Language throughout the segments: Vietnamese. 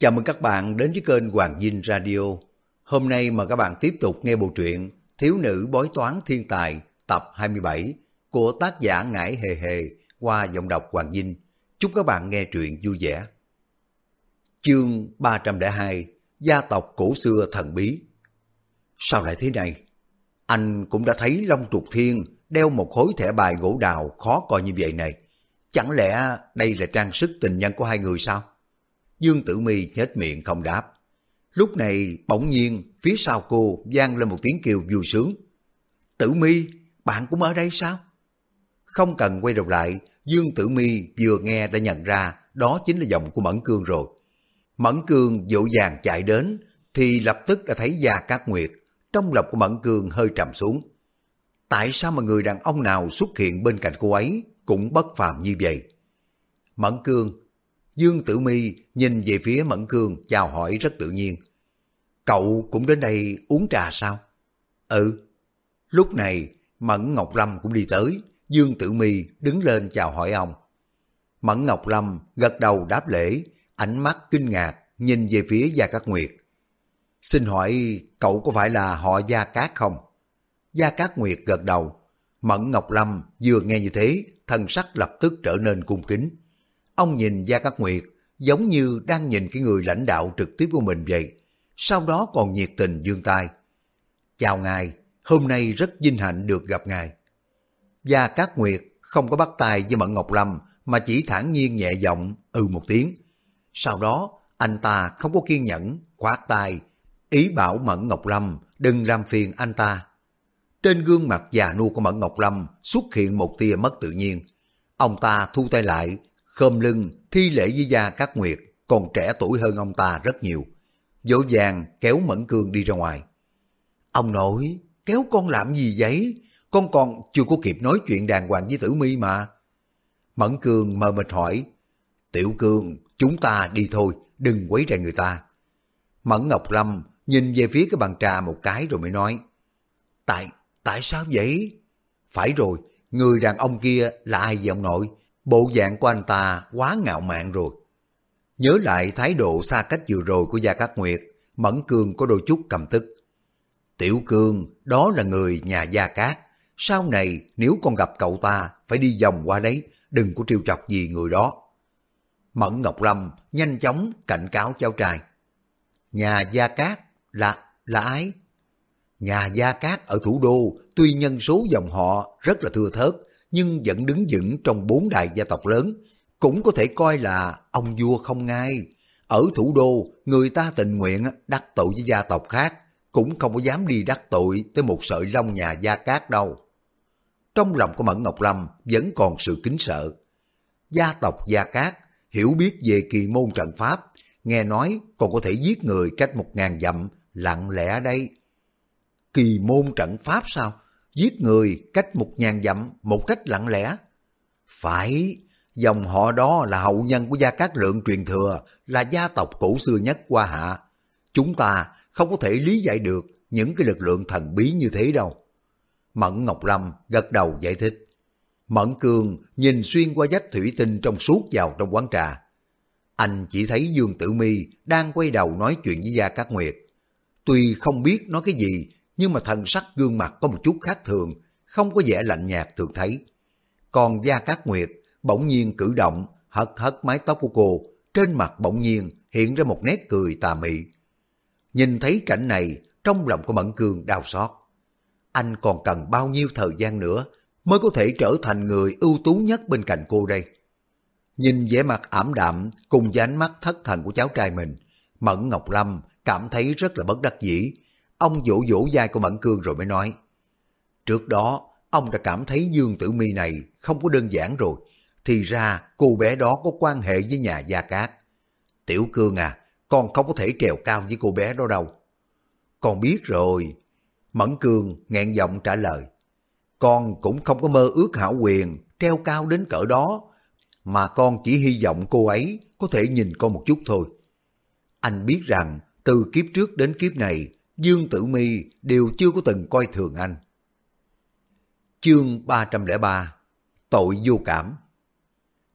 Chào mừng các bạn đến với kênh Hoàng Dinh Radio. Hôm nay mời các bạn tiếp tục nghe bộ truyện Thiếu nữ bói toán thiên tài, tập 27 của tác giả Ngải Hề Hề qua giọng đọc Hoàng Dinh. Chúc các bạn nghe truyện vui vẻ. Chương 302 Gia tộc cổ xưa thần bí Sao lại thế này? Anh cũng đã thấy Long Trục Thiên đeo một khối thẻ bài gỗ đào khó coi như vậy này. Chẳng lẽ đây là trang sức tình nhân của hai người sao? Dương Tử Mi chết miệng không đáp. Lúc này bỗng nhiên phía sau cô vang lên một tiếng kêu vui sướng. Tử Mi, bạn cũng ở đây sao? Không cần quay đầu lại, Dương Tử Mi vừa nghe đã nhận ra đó chính là giọng của Mẫn Cương rồi. Mẫn Cương dỗ dàng chạy đến thì lập tức đã thấy Gia Cát Nguyệt. Trong lòng của Mẫn Cương hơi trầm xuống. Tại sao mà người đàn ông nào xuất hiện bên cạnh cô ấy cũng bất phàm như vậy? Mẫn Cương Dương Tử Mi nhìn về phía Mẫn Cương chào hỏi rất tự nhiên. Cậu cũng đến đây uống trà sao? Ừ. Lúc này Mẫn Ngọc Lâm cũng đi tới. Dương Tử Mi đứng lên chào hỏi ông. Mẫn Ngọc Lâm gật đầu đáp lễ, ánh mắt kinh ngạc nhìn về phía Gia Cát Nguyệt. Xin hỏi cậu có phải là họ Gia Cát không? Gia Cát Nguyệt gật đầu. Mẫn Ngọc Lâm vừa nghe như thế, thân sắc lập tức trở nên cung kính. Ông nhìn Gia Cát Nguyệt giống như đang nhìn cái người lãnh đạo trực tiếp của mình vậy. Sau đó còn nhiệt tình dương tay. Chào ngài, hôm nay rất vinh hạnh được gặp ngài. Gia Cát Nguyệt không có bắt tay với Mận Ngọc Lâm mà chỉ thản nhiên nhẹ giọng ừ một tiếng. Sau đó anh ta không có kiên nhẫn, khoát tay, ý bảo Mẫn Ngọc Lâm đừng làm phiền anh ta. Trên gương mặt già nua của Mẫn Ngọc Lâm xuất hiện một tia mất tự nhiên. Ông ta thu tay lại, khom lưng thi lễ với Gia Cát Nguyệt, còn trẻ tuổi hơn ông ta rất nhiều. Dỗ dàng kéo Mẫn Cương đi ra ngoài. Ông nội, kéo con làm gì vậy? Con còn chưa có kịp nói chuyện đàng hoàng với Tử Mi mà. Mẫn Cương mờ mịt hỏi, Tiểu Cương, chúng ta đi thôi, đừng quấy rầy người ta. Mẫn Ngọc Lâm nhìn về phía cái bàn trà một cái rồi mới nói, Tại, tại sao vậy? Phải rồi, người đàn ông kia là ai vậy ông nội? Bộ dạng của anh ta quá ngạo mạn rồi. Nhớ lại thái độ xa cách vừa rồi của Gia Cát Nguyệt, Mẫn Cương có đôi chút cầm tức. Tiểu Cương, đó là người nhà Gia Cát. Sau này nếu con gặp cậu ta, phải đi vòng qua đấy, đừng có trêu chọc gì người đó. Mẫn Ngọc Lâm nhanh chóng cảnh cáo cháu trai. Nhà Gia Cát là là ai? Nhà Gia Cát ở thủ đô tuy nhân số dòng họ rất là thưa thớt, nhưng vẫn đứng vững trong bốn đại gia tộc lớn, cũng có thể coi là ông vua không ngai. Ở thủ đô, người ta tình nguyện đắc tội với gia tộc khác, cũng không có dám đi đắc tội tới một sợi lông nhà Gia Cát đâu. Trong lòng của Mẫn Ngọc Lâm vẫn còn sự kính sợ. Gia tộc Gia Cát hiểu biết về kỳ môn trận pháp, nghe nói còn có thể giết người cách một ngàn dặm, lặng lẽ đây. Kỳ môn trận pháp sao? Giết người cách một ngàn dặm một cách lặng lẽ. Phải, dòng họ đó là hậu nhân của Gia Cát Lượng truyền thừa, là gia tộc cổ xưa nhất qua hạ. Chúng ta không có thể lý giải được những cái lực lượng thần bí như thế đâu. Mẫn Ngọc Lâm gật đầu giải thích. Mẫn Cường nhìn xuyên qua vách thủy tinh trong suốt vào trong quán trà. Anh chỉ thấy Dương Tử Mi đang quay đầu nói chuyện với Gia Cát Nguyệt. Tuy không biết nói cái gì, nhưng mà thần sắc gương mặt có một chút khác thường, không có vẻ lạnh nhạt thường thấy. Còn Gia Cát Nguyệt bỗng nhiên cử động, hất hất mái tóc của cô, trên mặt bỗng nhiên hiện ra một nét cười tà mị. Nhìn thấy cảnh này, trong lòng của Mẫn Cương đau xót. Anh còn cần bao nhiêu thời gian nữa mới có thể trở thành người ưu tú nhất bên cạnh cô đây. Nhìn vẻ mặt ảm đạm cùng với ánh mắt thất thần của cháu trai mình, Mẫn Ngọc Lâm cảm thấy rất là bất đắc dĩ, Ông vỗ vỗ vai của Mẫn Cương rồi mới nói. Trước đó, ông đã cảm thấy Dương Tử Mi này không có đơn giản rồi. Thì ra cô bé đó có quan hệ với nhà Gia Cát. Tiểu Cương à, con không có thể trèo cao với cô bé đó đâu. Con biết rồi. Mẫn Cương nghẹn giọng trả lời. Con cũng không có mơ ước hảo quyền treo cao đến cỡ đó. Mà con chỉ hy vọng cô ấy có thể nhìn con một chút thôi. Anh biết rằng từ kiếp trước đến kiếp này Dương Tử Mi đều chưa có từng coi thường anh. Chương 303 Tội vô cảm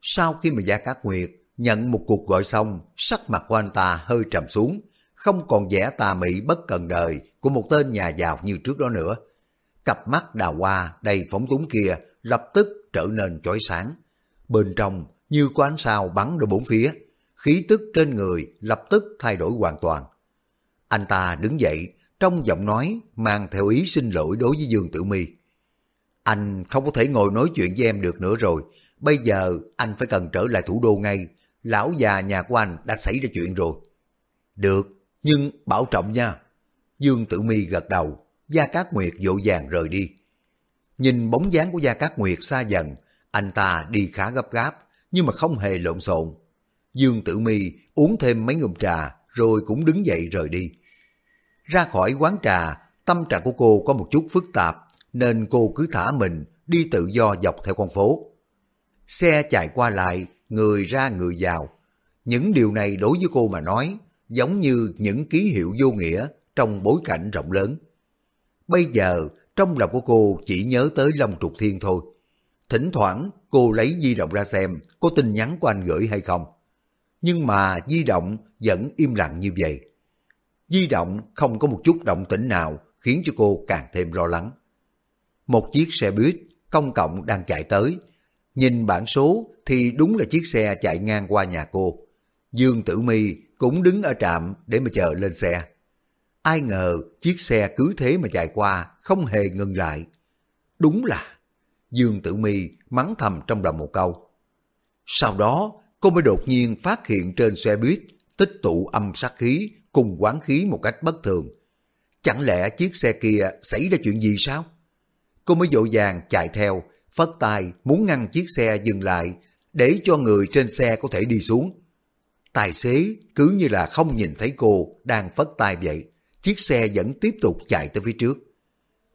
Sau khi mà Gia Cát Nguyệt Nhận một cuộc gọi xong, sắc mặt của anh ta hơi trầm xuống, không còn vẻ tà mị bất cần đời của một tên nhà giàu như trước đó nữa. Cặp mắt đào hoa đầy phóng túng kia lập tức trở nên chói sáng. Bên trong như có ánh sao bắn ra bốn phía, khí tức trên người lập tức thay đổi hoàn toàn. Anh ta đứng dậy, trong giọng nói mang theo ý xin lỗi đối với Dương Tử Mi. Anh không có thể ngồi nói chuyện với em được nữa rồi, bây giờ anh phải cần trở lại thủ đô ngay, lão già nhà của anh đã xảy ra chuyện rồi. Được, nhưng bảo trọng nha. Dương Tử Mi gật đầu, Gia Cát Nguyệt dỗ dàng rời đi. Nhìn bóng dáng của Gia Cát Nguyệt xa dần, anh ta đi khá gấp gáp, nhưng mà không hề lộn xộn. Dương Tử Mi uống thêm mấy ngụm trà, rồi cũng đứng dậy rời đi. Ra khỏi quán trà, tâm trạng của cô có một chút phức tạp, nên cô cứ thả mình đi tự do dọc theo con phố. Xe chạy qua lại, người ra người vào. Những điều này đối với cô mà nói, giống như những ký hiệu vô nghĩa trong bối cảnh rộng lớn. Bây giờ, trong lòng của cô chỉ nhớ tới Long Trục Thiên thôi. Thỉnh thoảng, cô lấy di động ra xem có tin nhắn của anh gửi hay không. Nhưng mà di động vẫn im lặng như vậy. Di động không có một chút động tĩnh nào khiến cho cô càng thêm lo lắng. Một chiếc xe buýt công cộng đang chạy tới. Nhìn bản số thì đúng là chiếc xe chạy ngang qua nhà cô. Dương Tử Mi cũng đứng ở trạm để mà chờ lên xe. Ai ngờ chiếc xe cứ thế mà chạy qua, không hề ngừng lại. Đúng là, Dương Tử Mi mắng thầm trong lòng một câu. Sau đó, cô mới đột nhiên phát hiện trên xe buýt tích tụ âm sát khí cùng quán khí một cách bất thường. Chẳng lẽ chiếc xe kia xảy ra chuyện gì sao? Cô mới dội vàng chạy theo, phất tay muốn ngăn chiếc xe dừng lại để cho người trên xe có thể đi xuống. Tài xế cứ như là không nhìn thấy cô đang phất tay vậy, chiếc xe vẫn tiếp tục chạy tới phía trước.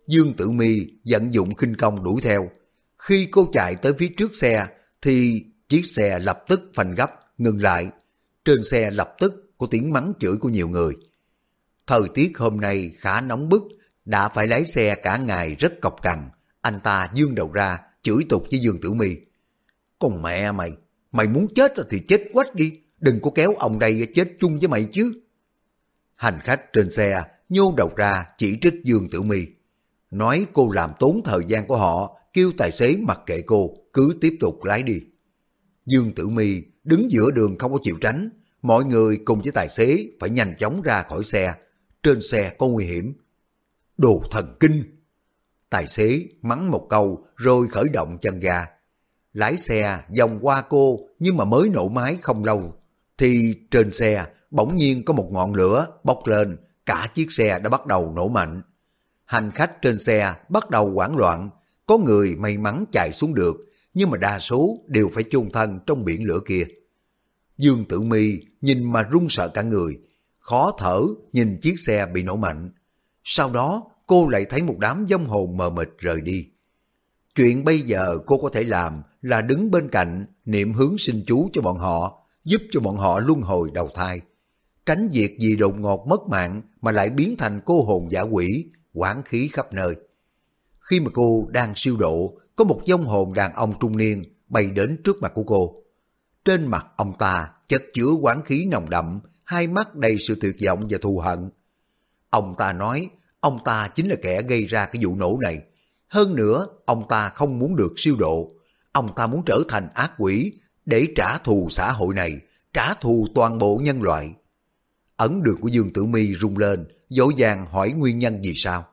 Dương Tử Mi vận dụng khinh công đuổi theo. Khi cô chạy tới phía trước xe thì chiếc xe lập tức phanh gấp, ngừng lại. Trên xe lập tức có tiếng mắng chửi của nhiều người. Thời tiết hôm nay khá nóng bức, đã phải lái xe cả ngày rất cọc cằn. Anh ta dương đầu ra, chửi tục với Dương Tử Mi. Con mẹ mày, mày muốn chết thì chết quách đi, đừng có kéo ông đây chết chung với mày chứ. Hành khách trên xe nhô đầu ra chỉ trích Dương Tử Mi, nói cô làm tốn thời gian của họ, kêu tài xế mặc kệ cô, cứ tiếp tục lái đi. Dương Tử Mi đứng giữa đường không có chịu tránh, mọi người cùng với tài xế phải nhanh chóng ra khỏi xe, trên xe có nguy hiểm. Đồ thần kinh! Tài xế mắng một câu rồi khởi động chân ga. Lái xe vòng qua cô nhưng mà mới nổ máy không lâu thì trên xe bỗng nhiên có một ngọn lửa bốc lên, cả chiếc xe đã bắt đầu nổ mạnh. Hành khách trên xe bắt đầu hoảng loạn, có người may mắn chạy xuống được, nhưng mà đa số đều phải chôn thân trong biển lửa kia. Dương Tử Mi nhìn mà run sợ cả người, khó thở nhìn chiếc xe bị nổ mạnh. Sau đó cô lại thấy một đám dông hồn mờ mịt rời đi. Chuyện bây giờ cô có thể làm là đứng bên cạnh niệm hướng sinh chú cho bọn họ, giúp cho bọn họ luân hồi đầu thai. Tránh việc gì đột ngột mất mạng mà lại biến thành cô hồn giả quỷ, quán khí khắp nơi. Khi mà cô đang siêu độ, có một dông hồn đàn ông trung niên bay đến trước mặt của cô. Trên mặt ông ta chất chứa quán khí nồng đậm, hai mắt đầy sự tuyệt vọng và thù hận. Ông ta nói ông ta chính là kẻ gây ra cái vụ nổ này. Hơn nữa, ông ta không muốn được siêu độ. Ông ta muốn trở thành ác quỷ để trả thù xã hội này, trả thù toàn bộ nhân loại. Ấn đường của Dương Tử Mi rung lên, dỗ dàng hỏi nguyên nhân vì sao.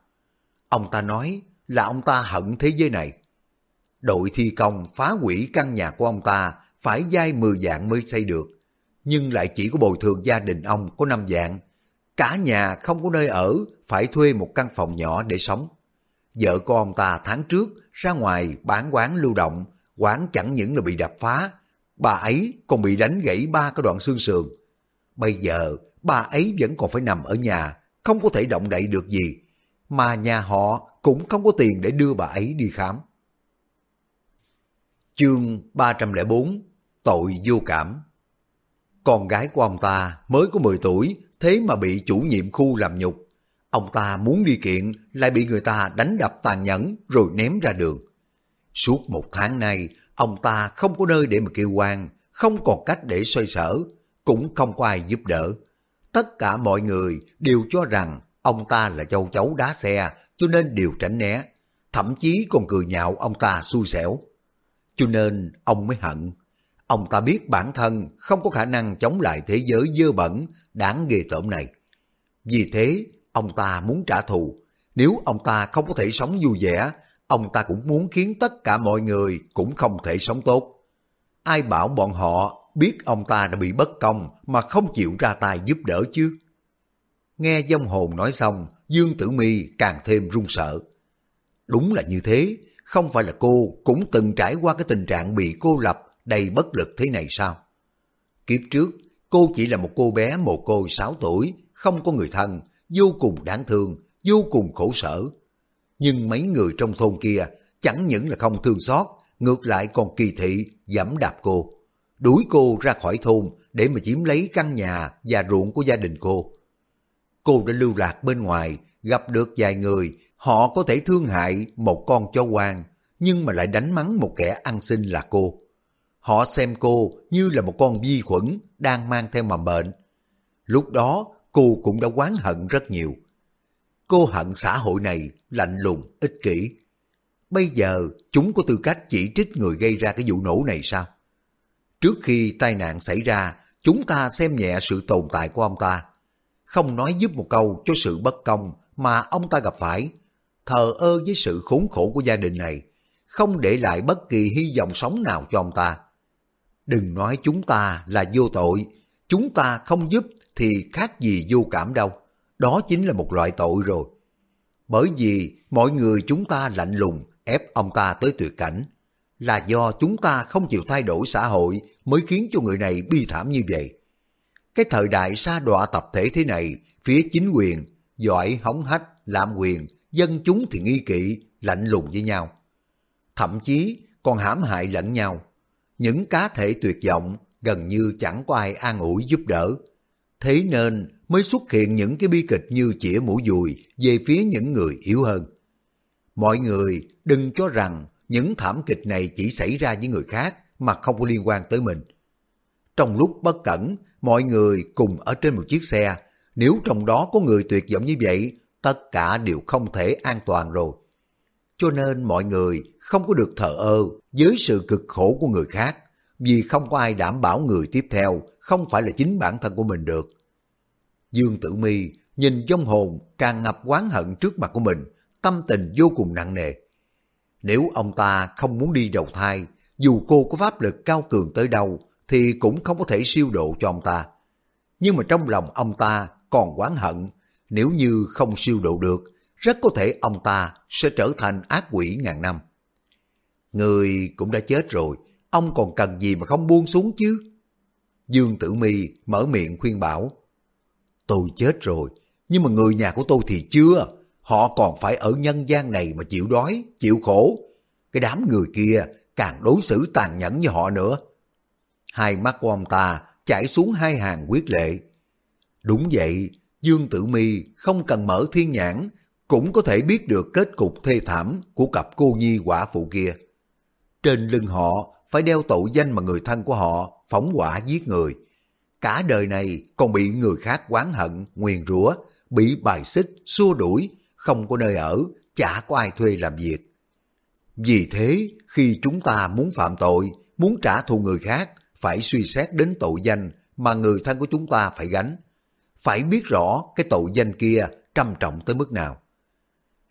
Ông ta nói là ông ta hận thế giới này. Đội thi công phá hủy căn nhà của ông ta phải dai 10 dạng mới xây được, nhưng lại chỉ có bồi thường gia đình ông có 5 dạng. Cả nhà không có nơi ở, phải thuê một căn phòng nhỏ để sống. Vợ của ông ta tháng trước ra ngoài bán quán lưu động, quán chẳng những là bị đập phá, bà ấy còn bị đánh gãy ba cái đoạn xương sườn. Bây giờ bà ấy vẫn còn phải nằm ở nhà, không có thể động đậy được gì, mà nhà họ cũng không có tiền để đưa bà ấy đi khám. Chương 304 Tội vô cảm Con gái của ông ta mới có 10 tuổi, thế mà bị chủ nhiệm khu làm nhục. Ông ta muốn đi kiện, lại bị người ta đánh đập tàn nhẫn rồi ném ra đường. Suốt một tháng nay, ông ta không có nơi để mà kêu quan, không còn cách để xoay sở, cũng không có ai giúp đỡ. Tất cả mọi người đều cho rằng ông ta là châu chấu đá xe, cho nên đều tránh né, thậm chí còn cười nhạo ông ta xui xẻo. Cho nên ông mới hận. Ông ta biết bản thân không có khả năng chống lại thế giới dơ bẩn, đáng ghê tởm này. Vì thế, ông ta muốn trả thù. Nếu ông ta không có thể sống vui vẻ, ông ta cũng muốn khiến tất cả mọi người cũng không thể sống tốt. Ai bảo bọn họ biết ông ta đã bị bất công mà không chịu ra tay giúp đỡ chứ? Nghe dông hồn nói xong, Dương Tử Mi càng thêm run sợ. Đúng là như thế, không phải là cô cũng từng trải qua cái tình trạng bị cô lập đầy bất lực thế này sao? Kiếp trước, cô chỉ là một cô bé mồ côi 6 tuổi, không có người thân, vô cùng đáng thương, vô cùng khổ sở. Nhưng mấy người trong thôn kia chẳng những là không thương xót, ngược lại còn kỳ thị, dẫm đạp cô. Đuổi cô ra khỏi thôn để mà chiếm lấy căn nhà và ruộng của gia đình cô. Cô đã lưu lạc bên ngoài, gặp được vài người, họ có thể thương hại một con chó hoang, nhưng mà lại đánh mắng một kẻ ăn xin là cô. Họ xem cô như là một con vi khuẩn đang mang theo mầm bệnh. Lúc đó cô cũng đã oán hận rất nhiều. Cô hận xã hội này lạnh lùng, ích kỷ. Bây giờ chúng có tư cách chỉ trích người gây ra cái vụ nổ này sao? Trước khi tai nạn xảy ra, chúng ta xem nhẹ sự tồn tại của ông ta. Không nói giúp một câu cho sự bất công mà ông ta gặp phải. Thờ ơ với sự khốn khổ của gia đình này. Không để lại bất kỳ hy vọng sống nào cho ông ta. Đừng nói chúng ta là vô tội. Chúng ta không giúp thì khác gì vô cảm đâu. Đó chính là một loại tội rồi. Bởi vì mọi người chúng ta lạnh lùng ép ông ta tới tuyệt cảnh. Là do chúng ta không chịu thay đổi xã hội mới khiến cho người này bi thảm như vậy. Cái thời đại sa đọa tập thể thế này, phía chính quyền, giỏi hóng hách, lạm quyền, dân chúng thì nghi kỵ, lạnh lùng với nhau. Thậm chí còn hãm hại lẫn nhau. Những cá thể tuyệt vọng gần như chẳng có ai an ủi giúp đỡ. Thế nên mới xuất hiện những cái bi kịch như chĩa mũi dùi về phía những người yếu hơn. Mọi người đừng cho rằng những thảm kịch này chỉ xảy ra với người khác mà không có liên quan tới mình. Trong lúc bất cẩn, mọi người cùng ở trên một chiếc xe, nếu trong đó có người tuyệt vọng như vậy, tất cả đều không thể an toàn rồi. Cho nên mọi người không có được thờ ơ với sự cực khổ của người khác, vì không có ai đảm bảo người tiếp theo không phải là chính bản thân của mình được. Dương Tử Mi nhìn trong hồn tràn ngập oán hận trước mặt của mình, tâm tình vô cùng nặng nề. Nếu ông ta không muốn đi đầu thai, dù cô có pháp lực cao cường tới đâu, thì cũng không có thể siêu độ cho ông ta. Nhưng mà trong lòng ông ta còn oán hận, nếu như không siêu độ được, rất có thể ông ta sẽ trở thành ác quỷ ngàn năm. Người cũng đã chết rồi, ông còn cần gì mà không buông xuống chứ? Dương Tử Mi mở miệng khuyên bảo. Tôi chết rồi, nhưng mà người nhà của tôi thì chưa. Họ còn phải ở nhân gian này mà chịu đói, chịu khổ. Cái đám người kia càng đối xử tàn nhẫn như họ nữa. Hai mắt của ông ta chảy xuống hai hàng quyết lệ. Đúng vậy, Dương Tử Mi không cần mở thiên nhãn, cũng có thể biết được kết cục thê thảm của cặp cô nhi quả phụ kia. Trên lưng họ phải đeo tội danh mà người thân của họ phóng quả giết người. Cả đời này còn bị người khác oán hận, nguyền rủa, bị bài xích, xua đuổi, không có nơi ở, chả có ai thuê làm việc. Vì thế, khi chúng ta muốn phạm tội, muốn trả thù người khác, phải suy xét đến tội danh mà người thân của chúng ta phải gánh. Phải biết rõ cái tội danh kia trầm trọng tới mức nào.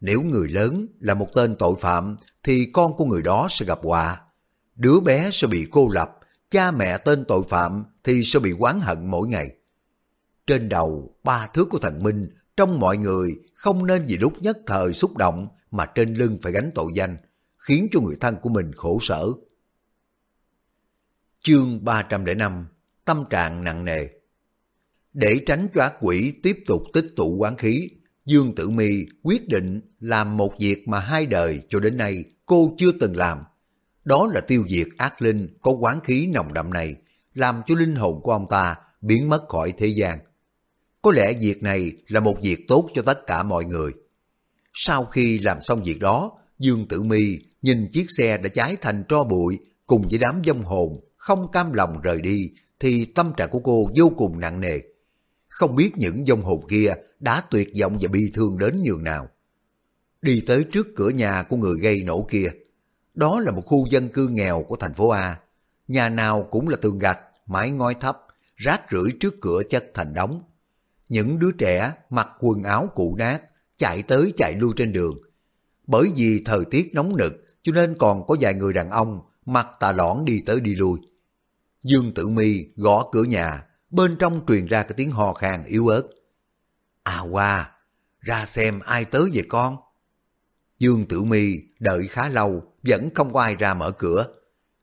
Nếu người lớn là một tên tội phạm thì con của người đó sẽ gặp họa. Đứa bé sẽ bị cô lập, cha mẹ tên tội phạm thì sẽ bị oán hận mỗi ngày. Trên đầu ba thước của thần Minh, trong mọi người không nên vì lúc nhất thời xúc động mà trên lưng phải gánh tội danh, khiến cho người thân của mình khổ sở. Chương 305 Tâm trạng nặng nề để tránh cho ác quỷ tiếp tục tích tụ quán khí, Dương Tử Mi quyết định làm một việc mà hai đời cho đến nay cô chưa từng làm. Đó là tiêu diệt ác linh có quán khí nồng đậm này, làm cho linh hồn của ông ta biến mất khỏi thế gian. Có lẽ việc này là một việc tốt cho tất cả mọi người. Sau khi làm xong việc đó, Dương Tử Mi nhìn chiếc xe đã cháy thành tro bụi cùng với đám dông hồn không cam lòng rời đi, thì tâm trạng của cô vô cùng nặng nề. Không biết những dông hồn kia đã tuyệt vọng và bi thương đến nhường nào. Đi tới trước cửa nhà của người gây nổ kia. Đó là một khu dân cư nghèo của thành phố A. Nhà nào cũng là tường gạch, mái ngói thấp, rác rưởi trước cửa chất thành đống. Những đứa trẻ mặc quần áo cũ nát, chạy tới chạy lui trên đường. Bởi vì thời tiết nóng nực, cho nên còn có vài người đàn ông mặc tà lõn đi tới đi lui. Dương Tử Mi gõ cửa nhà, bên trong truyền ra cái tiếng hò khan yếu ớt. À qua, ra xem ai tới về con. Dương Tử Mi đợi khá lâu, vẫn không có ai ra mở cửa.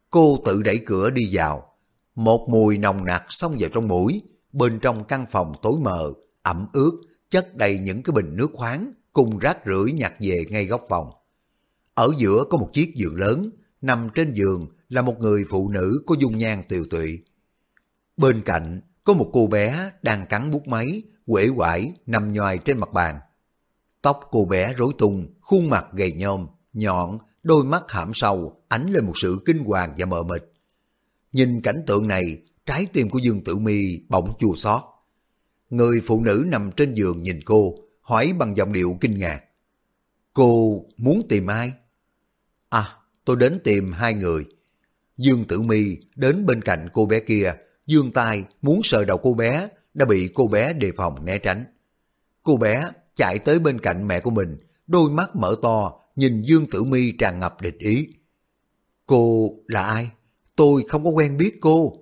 Cô tự đẩy cửa đi vào. Một mùi nồng nặc xông vào trong mũi, bên trong căn phòng tối mờ, ẩm ướt, chất đầy những cái bình nước khoáng cùng rác rưởi nhặt về ngay góc phòng. Ở giữa có một chiếc giường lớn, nằm trên giường là một người phụ nữ có dung nhan tiều tụy. Bên cạnh có một cô bé đang cắn bút máy, quể quải nằm nhoài trên mặt bàn. Tóc cô bé rối tung, khuôn mặt gầy nhom, nhọn, đôi mắt hãm sâu, ánh lên một sự kinh hoàng và mờ mịt. Nhìn cảnh tượng này, trái tim của Dương Tử Mi bỗng chua xót. Người phụ nữ nằm trên giường nhìn cô, hỏi bằng giọng điệu kinh ngạc. Cô muốn tìm ai? À, tôi đến tìm hai người. Dương Tử Mi đến bên cạnh cô bé kia, dương tay muốn sờ đầu cô bé, đã bị cô bé đề phòng né tránh. Cô bé chạy tới bên cạnh mẹ của mình, đôi mắt mở to, nhìn Dương Tử Mi tràn ngập địch ý. Cô là ai? Tôi không có quen biết cô.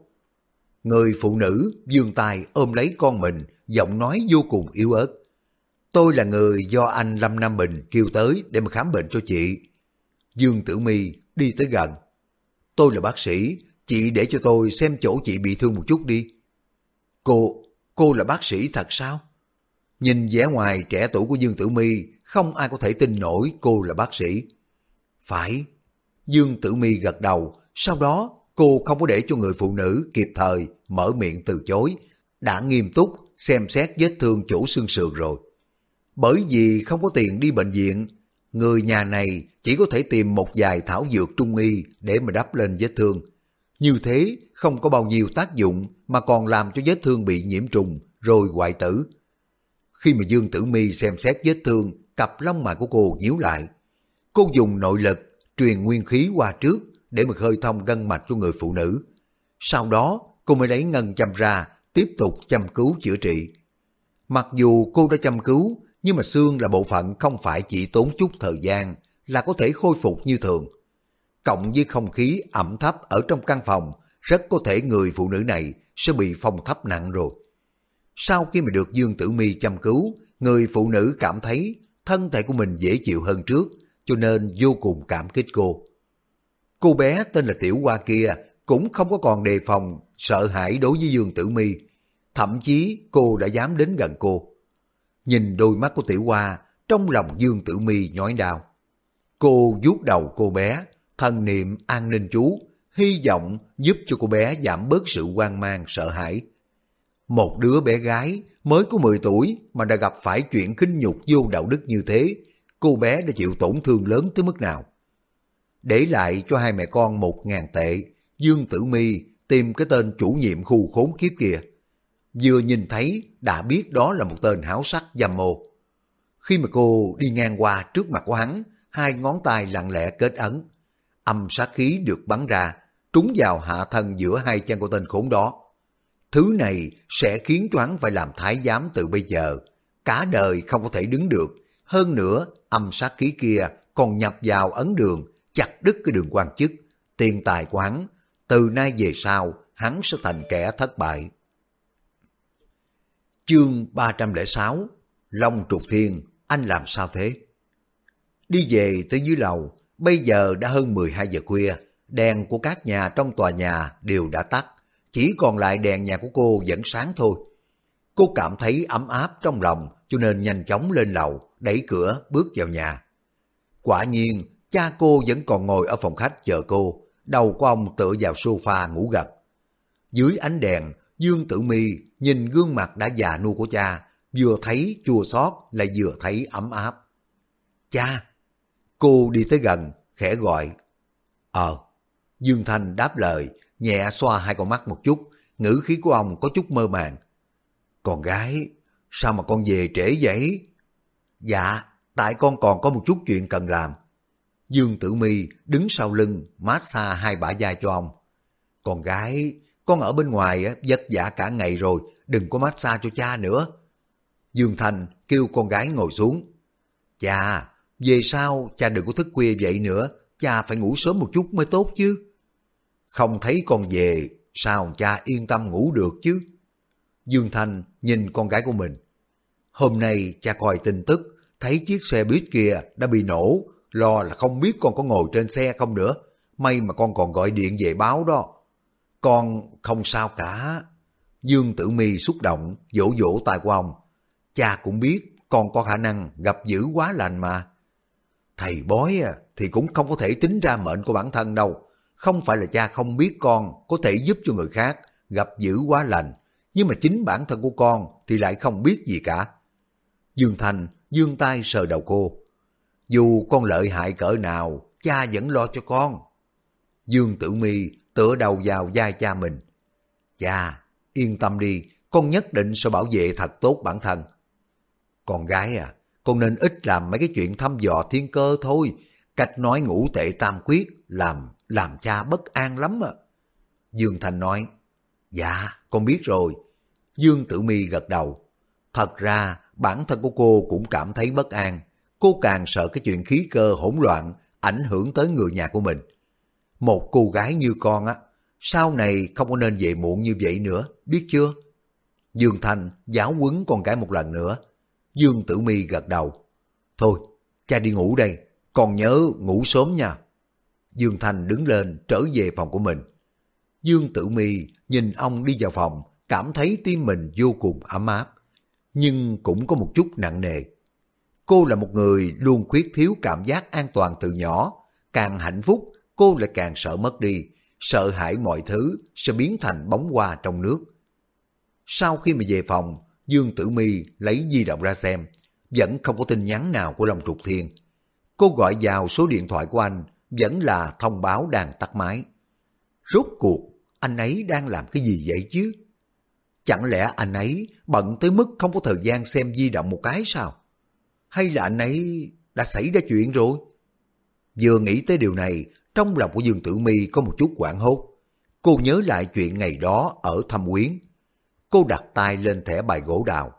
Người phụ nữ dương tay ôm lấy con mình, giọng nói vô cùng yếu ớt. Tôi là người do anh Lâm Nam Bình kêu tới để mà khám bệnh cho chị. Dương Tử Mi đi tới gần. Tôi là bác sĩ, chị để cho tôi xem chỗ chị bị thương một chút đi. Cô, cô là bác sĩ thật sao? Nhìn vẻ ngoài trẻ tuổi của Dương Tử Mi, không ai có thể tin nổi cô là bác sĩ. Phải. Dương Tử Mi gật đầu, sau đó cô không có để cho người phụ nữ kịp thời mở miệng từ chối, đã nghiêm túc xem xét vết thương chỗ xương sườn rồi. Bởi vì không có tiền đi bệnh viện, người nhà này chỉ có thể tìm một vài thảo dược trung y để mà đắp lên vết thương. Như thế không có bao nhiêu tác dụng mà còn làm cho vết thương bị nhiễm trùng rồi hoại tử. Khi mà Dương Tử Mi xem xét vết thương, cặp lông mày của cô nhíu lại. Cô dùng nội lực truyền nguyên khí qua trước để mà khơi thông gân mạch cho người phụ nữ. Sau đó cô mới lấy ngân châm ra tiếp tục chăm cứu chữa trị. Mặc dù cô đã chăm cứu nhưng mà xương là bộ phận không phải chỉ tốn chút thời gian là có thể khôi phục như thường. Cộng với không khí ẩm thấp ở trong căn phòng, rất có thể người phụ nữ này sẽ bị phong thấp nặng rồi. Sau khi mà được Dương Tử Mi chăm cứu, người phụ nữ cảm thấy thân thể của mình dễ chịu hơn trước, cho nên vô cùng cảm kích cô. Cô bé tên là Tiểu Hoa kia cũng không có còn đề phòng, sợ hãi đối với Dương Tử Mi. Thậm chí cô đã dám đến gần cô. Nhìn đôi mắt của Tiểu Hoa, trong lòng Dương Tử Mi nhói đau. Cô vuốt đầu cô bé, thân niệm an ninh chú, hy vọng giúp cho cô bé giảm bớt sự hoang mang sợ hãi. Một đứa bé gái mới có 10 tuổi mà đã gặp phải chuyện khinh nhục vô đạo đức như thế, cô bé đã chịu tổn thương lớn tới mức nào. Để lại cho hai mẹ con một ngàn tệ, Dương Tử Mi tìm cái tên chủ nhiệm khu khốn kiếp kia. Vừa nhìn thấy đã biết đó là một tên háo sắc dâm mô. Khi mà cô đi ngang qua trước mặt của hắn, hai ngón tay lặng lẽ kết ấn. Âm sát khí được bắn ra, trúng vào hạ thân giữa hai chân của tên khốn đó. Thứ này sẽ khiến cho hắn phải làm thái giám từ bây giờ. Cả đời không có thể đứng được. Hơn nữa, âm sát khí kia còn nhập vào ấn đường, chặt đứt cái đường quan chức. Tiền tài của hắn, từ nay về sau, hắn sẽ thành kẻ thất bại. Chương 306 Long trục thiên, anh làm sao thế? Đi về tới dưới lầu, bây giờ đã hơn 12 giờ khuya, đèn của các nhà trong tòa nhà đều đã tắt, chỉ còn lại đèn nhà của cô vẫn sáng thôi. Cô cảm thấy ấm áp trong lòng cho nên nhanh chóng lên lầu, đẩy cửa bước vào nhà. Quả nhiên, cha cô vẫn còn ngồi ở phòng khách chờ cô, đầu của ông tựa vào sofa ngủ gật. Dưới ánh đèn, Dương Tử Mi nhìn gương mặt đã già nua của cha, vừa thấy chua xót lại vừa thấy ấm áp. Cha! Cô đi tới gần, khẽ gọi. Ờ, Dương Thanh đáp lời, nhẹ xoa hai con mắt một chút, ngữ khí của ông có chút mơ màng. Con gái, sao mà con về trễ vậy? Dạ, tại con còn có một chút chuyện cần làm. Dương Tử Mi đứng sau lưng, massage hai bả vai cho ông. Con gái, con ở bên ngoài vất vả cả ngày rồi, đừng có massage cho cha nữa. Dương Thành kêu con gái ngồi xuống. Cha, về sau cha đừng có thức khuya vậy nữa, cha phải ngủ sớm một chút mới tốt chứ. Không thấy con về, sao cha yên tâm ngủ được chứ? Dương Thành nhìn con gái của mình. Hôm nay cha coi tin tức, thấy chiếc xe buýt kia đã bị nổ, lo là không biết con có ngồi trên xe không nữa. May mà con còn gọi điện về báo đó. Con không sao cả. Dương Tử Mi xúc động, vỗ vỗ tay của ông. Cha cũng biết con có khả năng gặp dữ quá lành mà. Thầy bói à, thì cũng không có thể tính ra mệnh của bản thân đâu. Không phải là cha không biết con có thể giúp cho người khác gặp dữ quá lành, nhưng mà chính bản thân của con thì lại không biết gì cả. Dương Thành dương tay sờ đầu cô. Dù con lợi hại cỡ nào, cha vẫn lo cho con. Dương Tử Mi tựa đầu vào vai cha mình. Cha, yên tâm đi, con nhất định sẽ bảo vệ thật tốt bản thân. Con gái à, con nên ít làm mấy cái chuyện thăm dò thiên cơ thôi. Cách nói ngũ tệ tam quyết làm làm cha bất an lắm à. Dương Thành nói, dạ, con biết rồi. Dương Tử Mi gật đầu. Thật ra, bản thân của cô cũng cảm thấy bất an. Cô càng sợ cái chuyện khí cơ hỗn loạn ảnh hưởng tới người nhà của mình. Một cô gái như con á, sau này không có nên về muộn như vậy nữa, biết chưa? Dương Thành giáo quấn con gái một lần nữa. Dương Tử Mi gật đầu. Thôi, cha đi ngủ đây, còn nhớ ngủ sớm nha. Dương Thành đứng lên trở về phòng của mình. Dương Tử Mi nhìn ông đi vào phòng, cảm thấy tim mình vô cùng ấm áp, nhưng cũng có một chút nặng nề. Cô là một người luôn khuyết thiếu cảm giác an toàn từ nhỏ, càng hạnh phúc cô lại càng sợ mất đi, sợ hãi mọi thứ sẽ biến thành bóng hoa trong nước. Sau khi mà về phòng, Dương Tử Mi lấy di động ra xem, vẫn không có tin nhắn nào của Long Trục Thiên. Cô gọi vào số điện thoại của anh, vẫn là thông báo đang tắt máy. Rốt cuộc, anh ấy đang làm cái gì vậy chứ? Chẳng lẽ anh ấy bận tới mức không có thời gian xem di động một cái sao? Hay là anh ấy đã xảy ra chuyện rồi? Vừa nghĩ tới điều này, trong lòng của Dương Tử Mi có một chút quảng hốt. Cô nhớ lại chuyện ngày đó ở Thâm quyến. Cô đặt tay lên thẻ bài gỗ đào.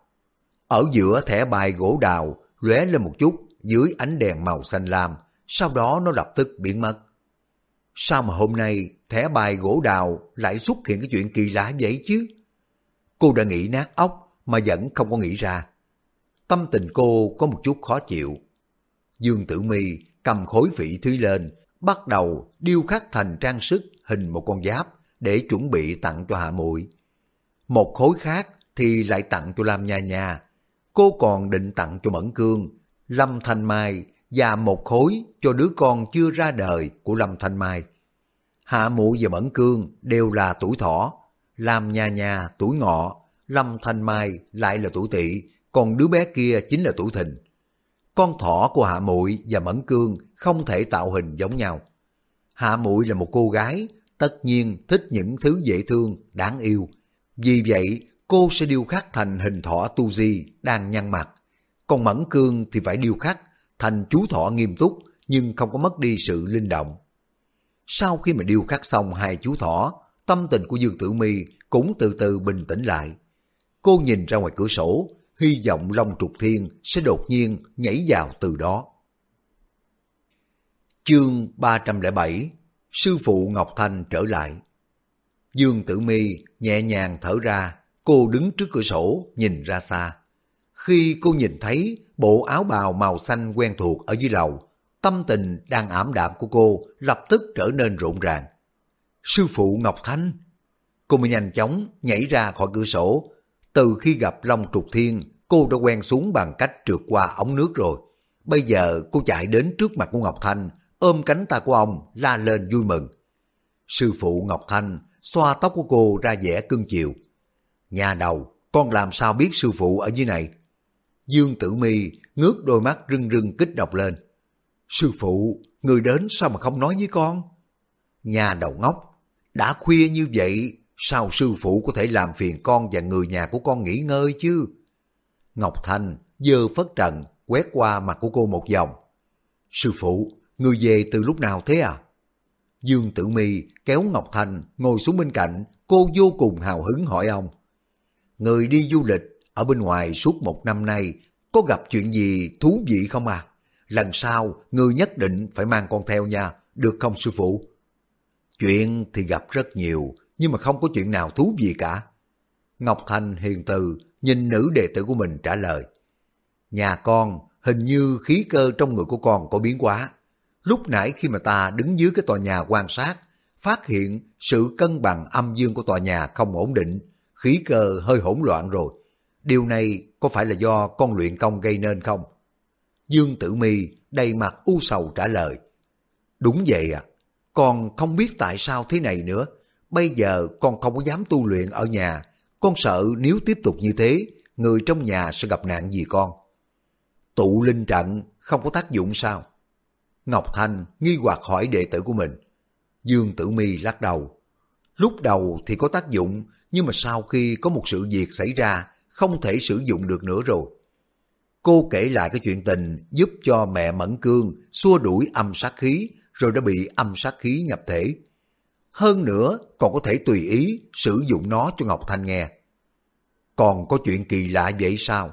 Ở giữa thẻ bài gỗ đào lóe lên một chút dưới ánh đèn màu xanh lam, sau đó nó lập tức biến mất. Sao mà hôm nay thẻ bài gỗ đào lại xuất hiện cái chuyện kỳ lạ vậy chứ? Cô đã nghĩ nát óc mà vẫn không có nghĩ ra. Tâm tình cô có một chút khó chịu. Dương Tử Mi cầm khối phỉ thúy lên, bắt đầu điêu khắc thành trang sức hình một con giáp để chuẩn bị tặng cho Hạ Muội. Một khối khác thì lại tặng cho Lam Nha Nha. Cô còn định tặng cho Mẫn Cương, Lâm Thanh Mai và một khối cho đứa con chưa ra đời của Lâm Thanh Mai. Hạ Muội và Mẫn Cương đều là tuổi thỏ, Lam Nha Nha tuổi ngọ, Lâm Thanh Mai lại là tuổi tỵ, còn đứa bé kia chính là tuổi thìn. Con thỏ của Hạ Muội và Mẫn Cương không thể tạo hình giống nhau. Hạ Muội là một cô gái, tất nhiên thích những thứ dễ thương, đáng yêu. Vì vậy, cô sẽ điêu khắc thành hình thỏ tu di đang nhăn mặt. Còn Mẫn Cương thì phải điêu khắc thành chú thỏ nghiêm túc nhưng không có mất đi sự linh động. Sau khi mà điêu khắc xong hai chú thỏ, tâm tình của Dương Tử Mi cũng từ từ bình tĩnh lại. Cô nhìn ra ngoài cửa sổ, hy vọng Long Trục Thiên sẽ đột nhiên nhảy vào từ đó. Chương 307 Sư phụ Ngọc Thanh trở lại Dương Tử Mi nhẹ nhàng thở ra, cô đứng trước cửa sổ nhìn ra xa. Khi cô nhìn thấy bộ áo bào màu xanh quen thuộc ở dưới lầu, tâm tình đang ảm đạm của cô lập tức trở nên rộn ràng. Sư phụ Ngọc Thanh! Cô mới nhanh chóng nhảy ra khỏi cửa sổ. Từ khi gặp Long Trục Thiên, cô đã quen xuống bằng cách trượt qua ống nước rồi. Bây giờ cô chạy đến trước mặt của Ngọc Thanh, ôm cánh tay của ông, la lên vui mừng. Sư phụ Ngọc Thanh xoa tóc của cô ra vẻ cưng chiều. Nhà đầu, con làm sao biết sư phụ ở dưới này? Dương Tử Mi ngước đôi mắt rưng rưng kích động lên. Sư phụ, người đến sao mà không nói với con? Nhà đầu ngốc, đã khuya như vậy, sao sư phụ có thể làm phiền con và người nhà của con nghỉ ngơi chứ? Ngọc Thanh dơ phất trần, quét qua mặt của cô một vòng. Sư phụ, người về từ lúc nào thế à? Dương Tử Mi kéo Ngọc Thanh ngồi xuống bên cạnh, cô vô cùng hào hứng hỏi ông. Người đi du lịch ở bên ngoài suốt một năm nay có gặp chuyện gì thú vị không à? Lần sau, người nhất định phải mang con theo nha, được không sư phụ? Chuyện thì gặp rất nhiều, nhưng mà không có chuyện nào thú vị cả. Ngọc Thanh hiền từ, nhìn nữ đệ tử của mình trả lời. Nhà con, hình như khí cơ trong người của con có biến quá. Lúc nãy khi mà ta đứng dưới cái tòa nhà quan sát, phát hiện sự cân bằng âm dương của tòa nhà không ổn định, khí cơ hơi hỗn loạn rồi. Điều này có phải là do con luyện công gây nên không? Dương Tử Mi đầy mặt u sầu trả lời. Đúng vậy à, con không biết tại sao thế này nữa. Bây giờ con không có dám tu luyện ở nhà. Con sợ nếu tiếp tục như thế, người trong nhà sẽ gặp nạn gì con. Tụ linh trận không có tác dụng sao? Ngọc Thanh nghi hoặc hỏi đệ tử của mình. Dương Tử Mi lắc đầu. Lúc đầu thì có tác dụng, nhưng mà sau khi có một sự việc xảy ra, không thể sử dụng được nữa rồi. Cô kể lại cái chuyện tình giúp cho mẹ Mẫn Cương xua đuổi âm sát khí, rồi đã bị âm sát khí nhập thể. Hơn nữa, còn có thể tùy ý sử dụng nó cho Ngọc Thanh nghe. Còn có chuyện kỳ lạ vậy sao?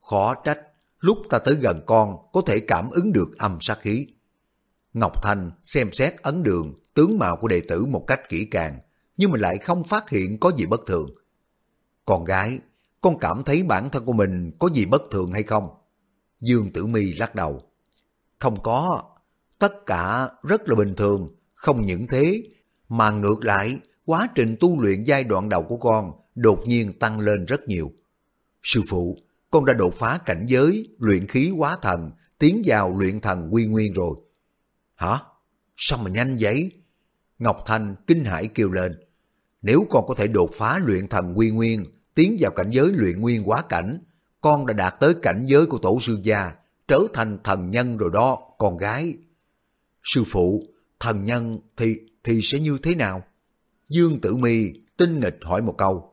Khó trách, lúc ta tới gần con có thể cảm ứng được âm sát khí. Ngọc Thanh xem xét ấn đường, tướng mạo của đệ tử một cách kỹ càng, nhưng mà lại không phát hiện có gì bất thường. Con gái, con cảm thấy bản thân của mình có gì bất thường hay không? Dương Tử Mi lắc đầu. Không có, tất cả rất là bình thường, không những thế, mà ngược lại, quá trình tu luyện giai đoạn đầu của con đột nhiên tăng lên rất nhiều. Sư phụ, con đã đột phá cảnh giới, luyện khí quá thần, tiến vào luyện thần quy nguyên rồi. Hả? Sao mà nhanh vậy? Ngọc Thanh kinh hãi kêu lên. Nếu con có thể đột phá luyện thần quy nguyên, tiến vào cảnh giới luyện nguyên quá cảnh, con đã đạt tới cảnh giới của tổ sư gia, trở thành thần nhân rồi đó, con gái. Sư phụ, thần nhân thì thì sẽ như thế nào? Dương Tử Mi tinh nghịch hỏi một câu.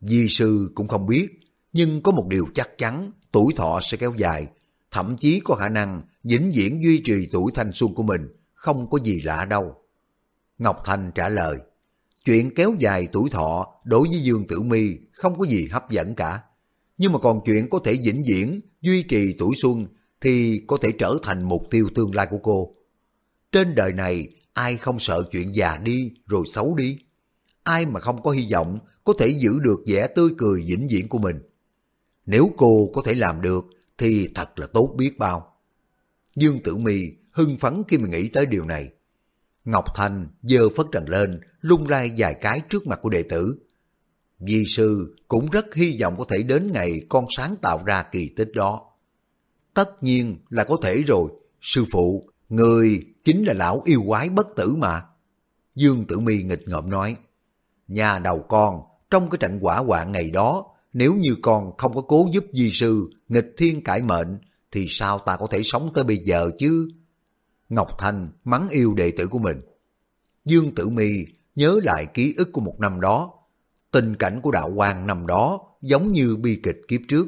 Di sư cũng không biết, nhưng có một điều chắc chắn, tuổi thọ sẽ kéo dài, thậm chí có khả năng vĩnh viễn duy trì tuổi thanh xuân của mình, không có gì lạ đâu. Ngọc Thành trả lời, chuyện kéo dài tuổi thọ đối với Dương Tử Mi không có gì hấp dẫn cả. Nhưng mà còn chuyện có thể vĩnh viễn, duy trì tuổi xuân thì có thể trở thành mục tiêu tương lai của cô. Trên đời này, ai không sợ chuyện già đi rồi xấu đi? Ai mà không có hy vọng có thể giữ được vẻ tươi cười vĩnh viễn của mình? Nếu cô có thể làm được thì thật là tốt biết bao. Dương Tử Mi hưng phấn khi mà nghĩ tới điều này. Ngọc Thanh giơ phất trần lên, lung lay vài cái trước mặt của đệ tử. Di sư cũng rất hy vọng có thể đến ngày con sáng tạo ra kỳ tích đó. Tất nhiên là có thể rồi, sư phụ, người chính là lão yêu quái bất tử mà. Dương Tử Mi nghịch ngợm nói, nhà đầu con, trong cái trận quả hoạn ngày đó, nếu như con không có cố giúp di sư nghịch thiên cải mệnh, thì sao ta có thể sống tới bây giờ chứ? Ngọc Thanh mắng yêu đệ tử của mình. Dương Tử Mi nhớ lại ký ức của một năm đó. Tình cảnh của đạo quan năm đó giống như bi kịch kiếp trước.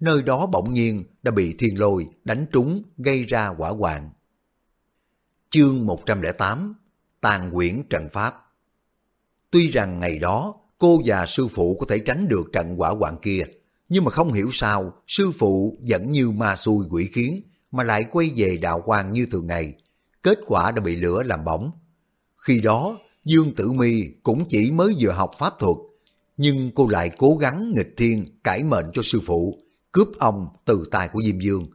Nơi đó bỗng nhiên đã bị thiên lôi đánh trúng gây ra quả hoạn. Chương 108 Tàn quyển trận pháp Tuy rằng ngày đó cô và sư phụ có thể tránh được trận quả hoạn kia, nhưng mà không hiểu sao sư phụ vẫn như ma xui quỷ khiến mà lại quay về đạo quan như thường ngày. Kết quả đã bị lửa làm bỏng. Khi đó, Dương Tử Mi cũng chỉ mới vừa học pháp thuật, nhưng cô lại cố gắng nghịch thiên cải mệnh cho sư phụ, cướp ông từ tay của Diêm Dương.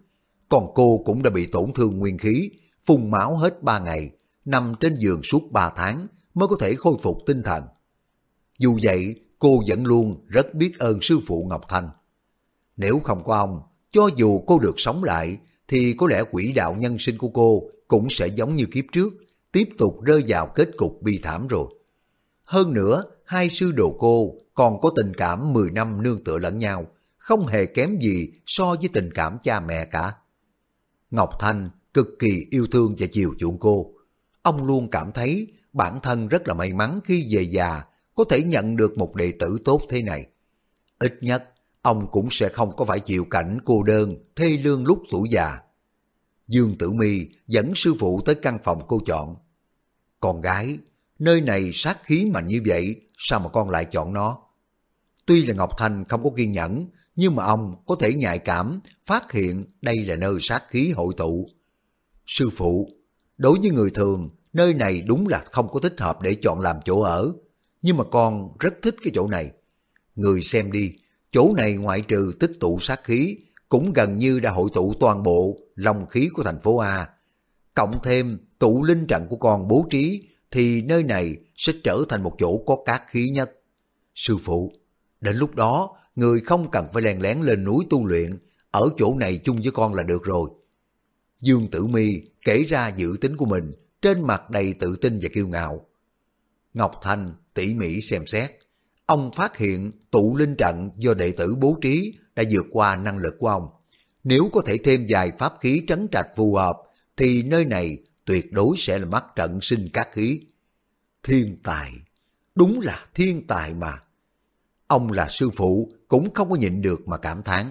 Còn cô cũng đã bị tổn thương nguyên khí, phun máu hết ba ngày, nằm trên giường suốt ba tháng mới có thể khôi phục tinh thần. Dù vậy, cô vẫn luôn rất biết ơn sư phụ Ngọc Thanh. Nếu không có ông, cho dù cô được sống lại, thì có lẽ quỹ đạo nhân sinh của cô cũng sẽ giống như kiếp trước, tiếp tục rơi vào kết cục bi thảm rồi. Hơn nữa, hai sư đồ cô còn có tình cảm 10 năm nương tựa lẫn nhau, không hề kém gì so với tình cảm cha mẹ cả. Ngọc Thanh cực kỳ yêu thương và chiều chuộng cô. Ông luôn cảm thấy bản thân rất là may mắn khi về già có thể nhận được một đệ tử tốt thế này. Ít nhất, ông cũng sẽ không có phải chịu cảnh cô đơn, thê lương lúc tuổi già. Dương Tử Mi dẫn sư phụ tới căn phòng cô chọn. Con gái, nơi này sát khí mạnh như vậy, sao mà con lại chọn nó? Tuy là Ngọc Thanh không có kiên nhẫn, nhưng mà ông có thể nhạy cảm, phát hiện đây là nơi sát khí hội tụ. Sư phụ, đối với người thường, nơi này đúng là không có thích hợp để chọn làm chỗ ở, nhưng mà con rất thích cái chỗ này. Người xem đi, chỗ này ngoại trừ tích tụ sát khí, cũng gần như đã hội tụ toàn bộ long khí của thành phố A. Cộng thêm tụ linh trận của con bố trí, thì nơi này sẽ trở thành một chỗ có cát khí nhất. Sư phụ, đến lúc đó, người không cần phải lèn lén lên núi tu luyện, ở chỗ này chung với con là được rồi. Dương Tử Mi kể ra dự tính của mình, trên mặt đầy tự tin và kiêu ngạo. Ngọc Thanh tỉ mỉ xem xét, ông phát hiện tụ linh trận do đệ tử bố trí đã vượt qua năng lực của ông. Nếu có thể thêm vài pháp khí trấn trạch phù hợp, thì nơi này tuyệt đối sẽ là mắt trận sinh các khí. Thiên tài, đúng là thiên tài mà. Ông là sư phụ cũng không có nhịn được mà cảm thán.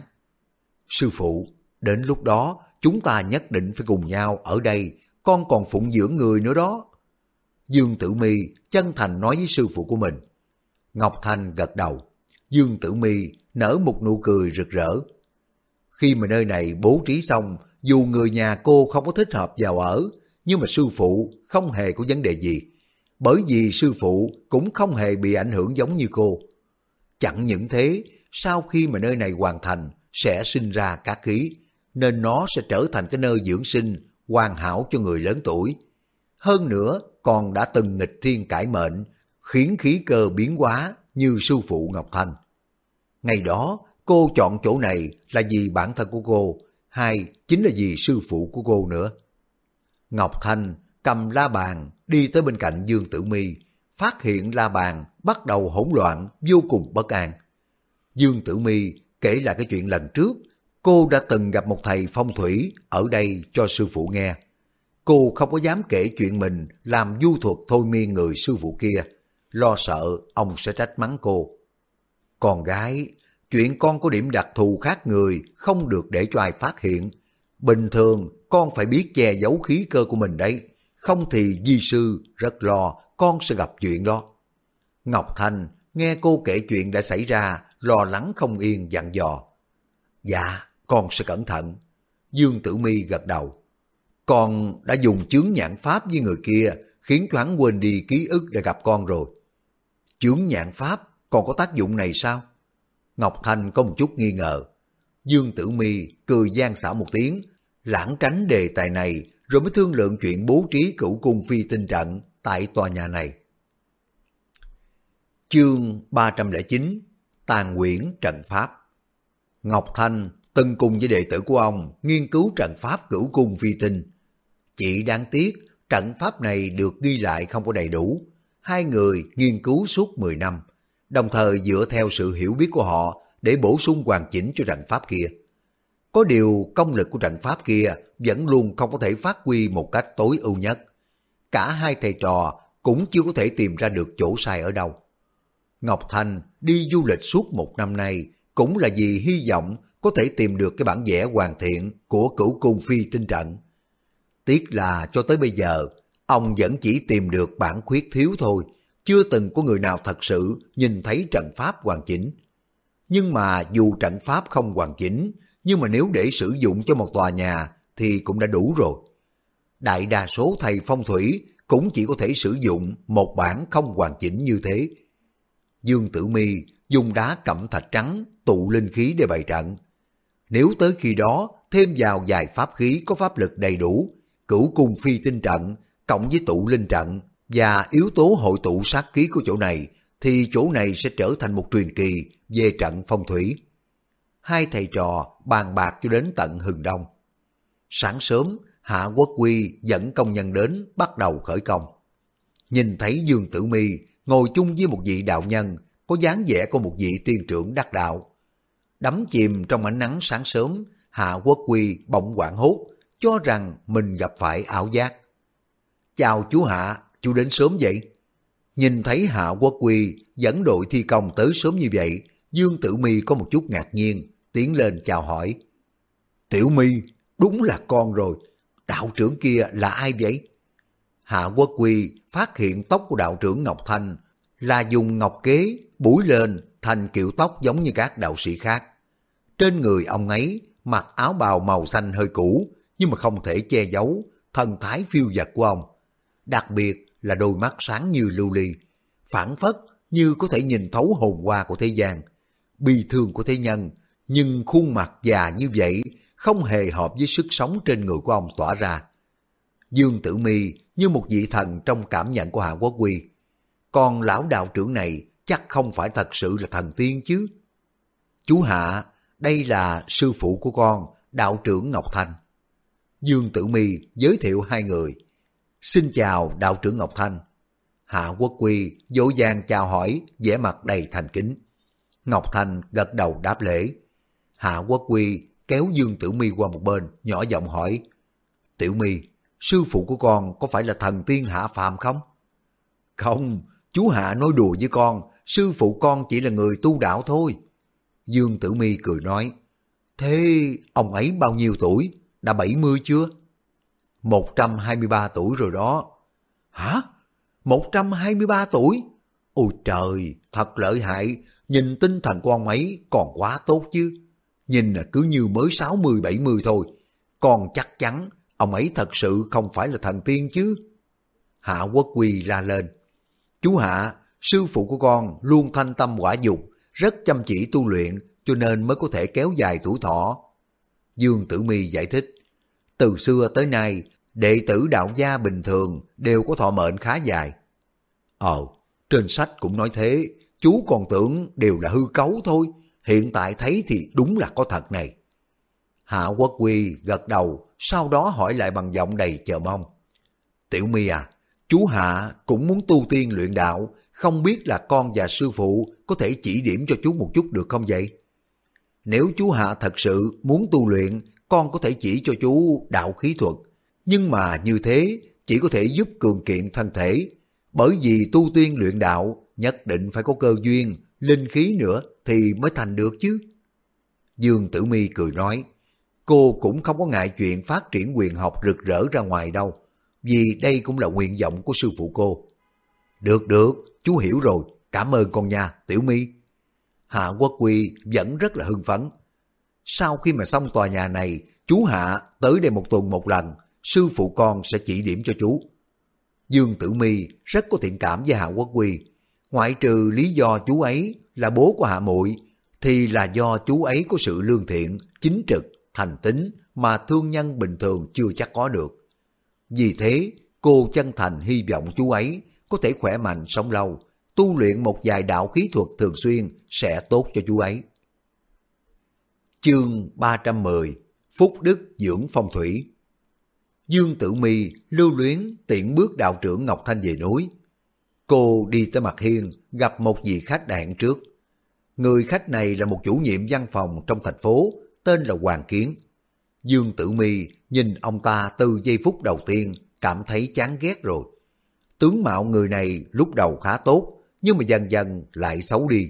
Sư phụ, đến lúc đó chúng ta nhất định phải cùng nhau ở đây, con còn phụng dưỡng người nữa đó. Dương Tử Mi chân thành nói với sư phụ của mình. Ngọc Thanh gật đầu. Dương Tử Mi nở một nụ cười rực rỡ. Khi mà nơi này bố trí xong, dù người nhà cô không có thích hợp vào ở, nhưng mà sư phụ không hề có vấn đề gì. Bởi vì sư phụ cũng không hề bị ảnh hưởng giống như cô. Chẳng những thế, sau khi mà nơi này hoàn thành, sẽ sinh ra cá khí, nên nó sẽ trở thành cái nơi dưỡng sinh hoàn hảo cho người lớn tuổi. Hơn nữa, còn đã từng nghịch thiên cải mệnh, khiến khí cơ biến hóa như sư phụ Ngọc Thanh. Ngày đó, cô chọn chỗ này là vì bản thân của cô, hay chính là vì sư phụ của cô nữa. Ngọc Thanh cầm la bàn đi tới bên cạnh Dương Tử Mi, phát hiện la bàn bắt đầu hỗn loạn, vô cùng bất an. Dương Tử Mi kể lại cái chuyện lần trước, cô đã từng gặp một thầy phong thủy ở đây cho sư phụ nghe. Cô không có dám kể chuyện mình làm du thuật thôi miên người sư phụ kia, lo sợ ông sẽ trách mắng cô. Con gái, chuyện con có điểm đặc thù khác người, không được để cho ai phát hiện. Bình thường, con phải biết che giấu khí cơ của mình đấy, không thì di sư rất lo con sẽ gặp chuyện đó. Ngọc Thanh nghe cô kể chuyện đã xảy ra, lo lắng không yên dặn dò. Dạ, con sẽ cẩn thận. Dương Tử Mi gật đầu. Con đã dùng chướng nhãn pháp với người kia, khiến cho hắn quên đi ký ức để gặp con rồi. Chướng nhãn pháp còn có tác dụng này sao? Ngọc Thanh có một chút nghi ngờ. Dương Tử Mi cười gian xảo một tiếng, lãng tránh đề tài này rồi mới thương lượng chuyện bố trí cửu cung phi tinh trận tại tòa nhà này. Chương 309 Tàn quyển trận pháp Ngọc Thanh từng cùng với đệ tử của ông nghiên cứu trận pháp cửu cung phi tinh. Chỉ đáng tiếc trận pháp này được ghi lại không có đầy đủ. Hai người nghiên cứu suốt 10 năm, đồng thời dựa theo sự hiểu biết của họ để bổ sung hoàn chỉnh cho trận pháp kia. Có điều công lực của trận pháp kia vẫn luôn không có thể phát huy một cách tối ưu nhất. Cả hai thầy trò cũng chưa có thể tìm ra được chỗ sai ở đâu. Ngọc Thanh đi du lịch suốt một năm nay cũng là vì hy vọng có thể tìm được cái bản vẽ hoàn thiện của cửu cung phi tinh trận. Tiếc là cho tới bây giờ, ông vẫn chỉ tìm được bản khuyết thiếu thôi, chưa từng có người nào thật sự nhìn thấy trận pháp hoàn chỉnh. Nhưng mà dù trận pháp không hoàn chỉnh, nhưng mà nếu để sử dụng cho một tòa nhà thì cũng đã đủ rồi. Đại đa số thầy phong thủy cũng chỉ có thể sử dụng một bản không hoàn chỉnh như thế. Dương Tử Mi dùng đá cẩm thạch trắng tụ linh khí để bày trận. Nếu tới khi đó thêm vào vài pháp khí có pháp lực đầy đủ, cửu cung phi tinh trận cộng với tụ linh trận và yếu tố hội tụ sát khí của chỗ này thì chỗ này sẽ trở thành một truyền kỳ về trận phong thủy. Hai thầy trò bàn bạc cho đến tận hừng đông. Sáng sớm, Hạ Quốc Quy dẫn công nhân đến bắt đầu khởi công. Nhìn thấy Dương Tử Mi ngồi chung với một vị đạo nhân có dáng vẻ của một vị tiên trưởng đắc đạo. Đắm chìm trong ánh nắng sáng sớm, Hạ Quốc Quy bỗng quảng hốt, cho rằng mình gặp phải ảo giác. Chào chú Hạ, chú đến sớm vậy? Nhìn thấy Hạ Quốc Quy dẫn đội thi công tới sớm như vậy, Dương Tử Mi có một chút ngạc nhiên, tiến lên chào hỏi. Tiểu Mi, đúng là con rồi, đạo trưởng kia là ai vậy? Hạ Quốc Quy phát hiện tóc của đạo trưởng Ngọc Thanh là dùng ngọc kế búi lên thành kiểu tóc giống như các đạo sĩ khác. Trên người ông ấy mặc áo bào màu xanh hơi cũ nhưng mà không thể che giấu thần thái phiêu dật của ông. Đặc biệt là đôi mắt sáng như lưu ly, phản phất như có thể nhìn thấu hồn hoa của thế gian, bi thương của thế nhân, nhưng khuôn mặt già như vậy không hề hợp với sức sống trên người của ông tỏa ra. Dương Tử Mi như một vị thần trong cảm nhận của Hạ Quốc Quy. Còn lão đạo trưởng này chắc không phải thật sự là thần tiên chứ. Chú Hạ, đây là sư phụ của con, đạo trưởng Ngọc Thanh. Dương Tử Mi giới thiệu hai người. Xin chào đạo trưởng Ngọc Thanh. Hạ Quốc Quy dỗ dàng chào hỏi, vẻ mặt đầy thành kính. Ngọc Thanh gật đầu đáp lễ. Hạ Quốc Quy kéo Dương Tử Mi qua một bên, nhỏ giọng hỏi. Tiểu Mi, sư phụ của con có phải là thần tiên hạ phàm không? Không, chú Hạ nói đùa với con, sư phụ con chỉ là người tu đạo thôi. Dương Tử Mi cười nói, thế ông ấy bao nhiêu tuổi? Đã 70 chưa? 123 tuổi rồi đó. Hả? 123 tuổi? Ôi trời, thật lợi hại, nhìn tinh thần của ông ấy còn quá tốt chứ. Nhìn là cứ như mới 60-70 thôi, còn chắc chắn ông ấy thật sự không phải là thần tiên chứ. Hạ Quốc Quy la lên. Chú Hạ, sư phụ của con luôn thanh tâm quả dục, rất chăm chỉ tu luyện cho nên mới có thể kéo dài tuổi thọ. Dương Tử Mi giải thích, từ xưa tới nay, đệ tử đạo gia bình thường đều có thọ mệnh khá dài. Ồ, trên sách cũng nói thế, chú còn tưởng đều là hư cấu thôi, hiện tại thấy thì đúng là có thật này. Hạ Quốc Quy gật đầu, sau đó hỏi lại bằng giọng đầy chờ mong. Tiểu Mi à, chú Hạ cũng muốn tu tiên luyện đạo, không biết là con và sư phụ có thể chỉ điểm cho chú một chút được không vậy? Nếu chú Hạ thật sự muốn tu luyện, con có thể chỉ cho chú đạo khí thuật. Nhưng mà như thế chỉ có thể giúp cường kiện thân thể. Bởi vì tu tiên luyện đạo nhất định phải có cơ duyên, linh khí nữa thì mới thành được chứ. Dương Tử Mi cười nói, cô cũng không có ngại chuyện phát triển quyền học rực rỡ ra ngoài đâu, vì đây cũng là nguyện vọng của sư phụ cô. Được được, chú hiểu rồi, cảm ơn con nha, Tiểu Mi. Hạ Quốc Quy vẫn rất là hưng phấn. Sau khi mà xong tòa nhà này, chú Hạ tới đây một tuần một lần, sư phụ con sẽ chỉ điểm cho chú. Dương Tử Mi rất có thiện cảm với Hạ Quốc Quy. Ngoại trừ lý do chú ấy là bố của Hạ Muội thì là do chú ấy có sự lương thiện, chính trực, thành tính mà thương nhân bình thường chưa chắc có được. Vì thế, cô chân thành hy vọng chú ấy có thể khỏe mạnh sống lâu, tu luyện một vài đạo khí thuật thường xuyên sẽ tốt cho chú ấy. Chương 310 Phúc Đức Dưỡng Phong Thủy Dương Tử Mi lưu luyến tiện bước đạo trưởng Ngọc Thanh về núi. Cô đi tới mặt hiên gặp một vị khách đạn trước. Người khách này là một chủ nhiệm văn phòng trong thành phố, tên là Hoàng Kiến. Dương Tử Mi nhìn ông ta từ giây phút đầu tiên cảm thấy chán ghét rồi. Tướng mạo người này lúc đầu khá tốt, nhưng mà dần dần lại xấu đi.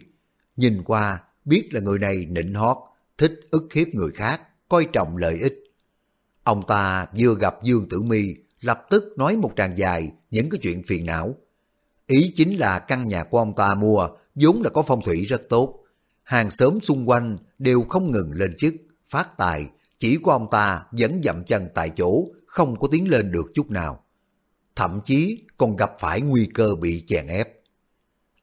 Nhìn qua, biết là người này nịnh hót, thích ức hiếp người khác, coi trọng lợi ích. Ông ta vừa gặp Dương Tử Mi lập tức nói một tràng dài những cái chuyện phiền não. Ý chính là căn nhà của ông ta mua vốn là có phong thủy rất tốt. Hàng xóm xung quanh đều không ngừng lên chức, phát tài, chỉ của ông ta vẫn dậm chân tại chỗ, không có tiến lên được chút nào. Thậm chí còn gặp phải nguy cơ bị chèn ép.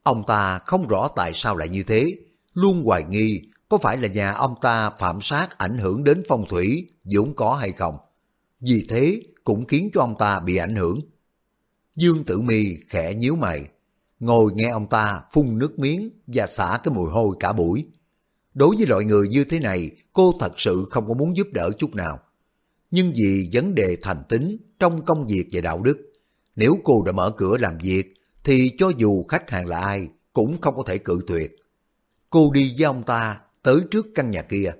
Ông ta không rõ tại sao lại như thế, luôn hoài nghi có phải là nhà ông ta phạm sát ảnh hưởng đến phong thủy vốn có hay không. Vì thế cũng khiến cho ông ta bị ảnh hưởng. Dương Tử Mi khẽ nhíu mày, ngồi nghe ông ta phun nước miếng và xả cái mùi hôi cả buổi. Đối với loại người như thế này, cô thật sự không có muốn giúp đỡ chút nào. Nhưng vì vấn đề thành tính trong công việc và đạo đức, nếu cô đã mở cửa làm việc thì cho dù khách hàng là ai cũng không có thể cự tuyệt. Cô đi với ông ta tới trước căn nhà kia.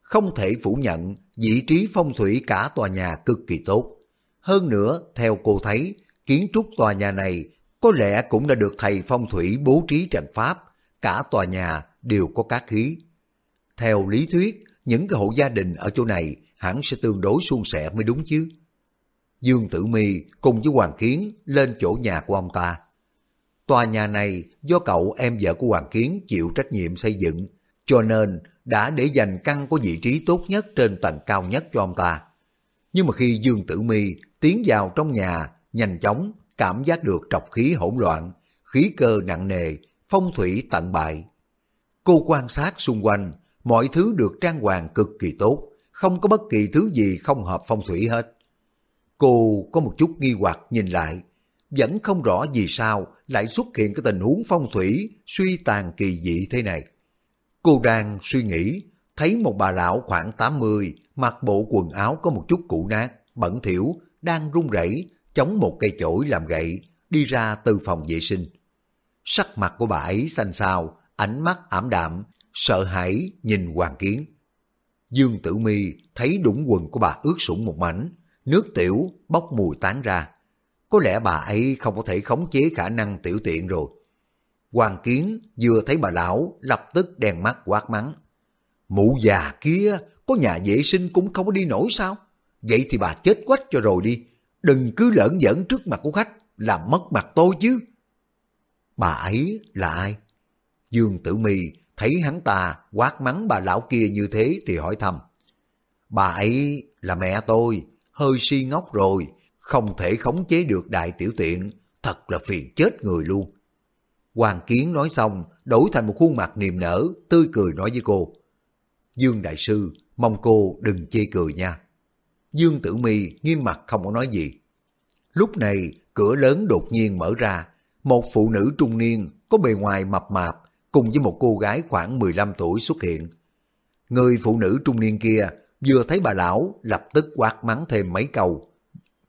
Không thể phủ nhận vị trí phong thủy cả tòa nhà cực kỳ tốt. Hơn nữa, theo cô thấy, kiến trúc tòa nhà này có lẽ cũng đã được thầy phong thủy bố trí trận pháp, cả tòa nhà đều có cát khí. Theo lý thuyết, những cái hộ gia đình ở chỗ này hẳn sẽ tương đối suôn sẻ mới đúng chứ. Dương Tử Mi cùng với Hoàng Kiến lên chỗ nhà của ông ta. Tòa nhà này do cậu em vợ của Hoàng Kiến chịu trách nhiệm xây dựng, cho nên đã để dành căn có vị trí tốt nhất trên tầng cao nhất cho ông ta. Nhưng mà khi Dương Tử Mi tiến vào trong nhà, nhanh chóng cảm giác được trọc khí hỗn loạn, khí cơ nặng nề, phong thủy tận bại. Cô quan sát xung quanh, mọi thứ được trang hoàng cực kỳ tốt, không có bất kỳ thứ gì không hợp phong thủy hết. Cô có một chút nghi hoặc nhìn lại, vẫn không rõ vì sao lại xuất hiện cái tình huống phong thủy suy tàn kỳ dị thế này. Cô đang suy nghĩ, thấy một bà lão khoảng 80, mặc bộ quần áo có một chút cũ nát, bẩn thỉu, đang run rẩy chống một cây chổi làm gậy, đi ra từ phòng vệ sinh. Sắc mặt của bà ấy xanh xao, ánh mắt ảm đạm, sợ hãi nhìn Hoàng Kiến. Dương Tử Mi thấy đũng quần của bà ướt sũng một mảnh, nước tiểu bốc mùi tán ra. Có lẽ bà ấy không có thể khống chế khả năng tiểu tiện rồi. Hoàng Kiến vừa thấy bà lão lập tức đèn mắt quát mắng. Mụ già kia có nhà vệ sinh cũng không có đi nổi sao? Vậy thì bà chết quách cho rồi đi. Đừng cứ lỡn giỡn trước mặt của khách làm mất mặt tôi chứ. Bà ấy là ai? Dương Tử Mi thấy hắn ta quát mắng bà lão kia như thế thì hỏi thầm: Bà ấy là mẹ tôi, hơi si ngốc rồi, không thể khống chế được đại tiểu tiện, thật là phiền chết người luôn. Hoàng Kiến nói xong, đổi thành một khuôn mặt niềm nở, tươi cười nói với cô. Dương Đại Sư, mong cô đừng chê cười nha. Dương Tử Mi nghiêm mặt không có nói gì. Lúc này, cửa lớn đột nhiên mở ra, một phụ nữ trung niên có bề ngoài mập mạp cùng với một cô gái khoảng 15 tuổi xuất hiện. Người phụ nữ trung niên kia vừa thấy bà lão lập tức quát mắng thêm mấy câu.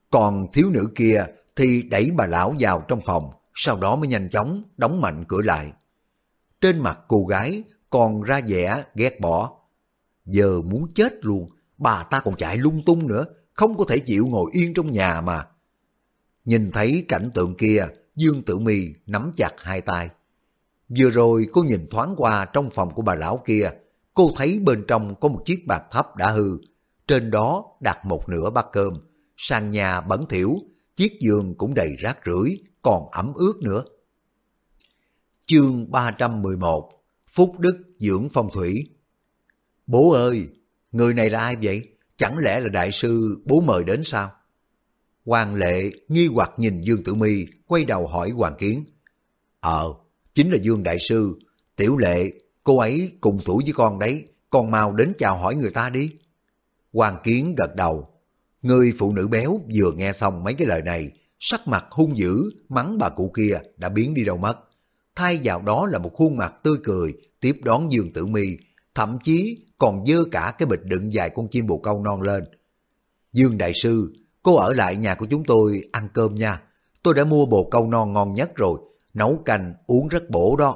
Còn thiếu nữ kia thì đẩy bà lão vào trong phòng, sau đó mới nhanh chóng đóng mạnh cửa lại. Trên mặt cô gái còn ra vẻ ghét bỏ. Giờ muốn chết luôn, bà ta còn chạy lung tung nữa, không có thể chịu ngồi yên trong nhà mà. Nhìn thấy cảnh tượng kia, Dương Tử Mi nắm chặt hai tay. Vừa rồi cô nhìn thoáng qua trong phòng của bà lão kia, cô thấy bên trong có một chiếc bàn thấp đã hư, trên đó đặt một nửa bát cơm, sàn nhà bẩn thỉu, chiếc giường cũng đầy rác rưởi, còn ẩm ướt nữa. Chương 311 Phúc Đức Dưỡng Phong Thủy Bố ơi, người này là ai vậy? Chẳng lẽ là đại sư bố mời đến sao? Hoàng lệ nghi hoặc nhìn Dương Tử Mi quay đầu hỏi Hoàng Kiến. Ờ, chính là Dương Đại Sư. Tiểu lệ, cô ấy cùng tuổi với con đấy, con mau đến chào hỏi người ta đi. Hoàng Kiến gật đầu. Người phụ nữ béo vừa nghe xong mấy cái lời này, sắc mặt hung dữ, mắng bà cụ kia đã biến đi đâu mất. Thay vào đó là một khuôn mặt tươi cười, tiếp đón Dương Tử Mi, thậm chí còn dơ cả cái bịch đựng dài con chim bồ câu non lên. Dương Đại Sư, cô ở lại nhà của chúng tôi ăn cơm nha. Tôi đã mua bồ câu non ngon nhất rồi, nấu canh uống rất bổ đó.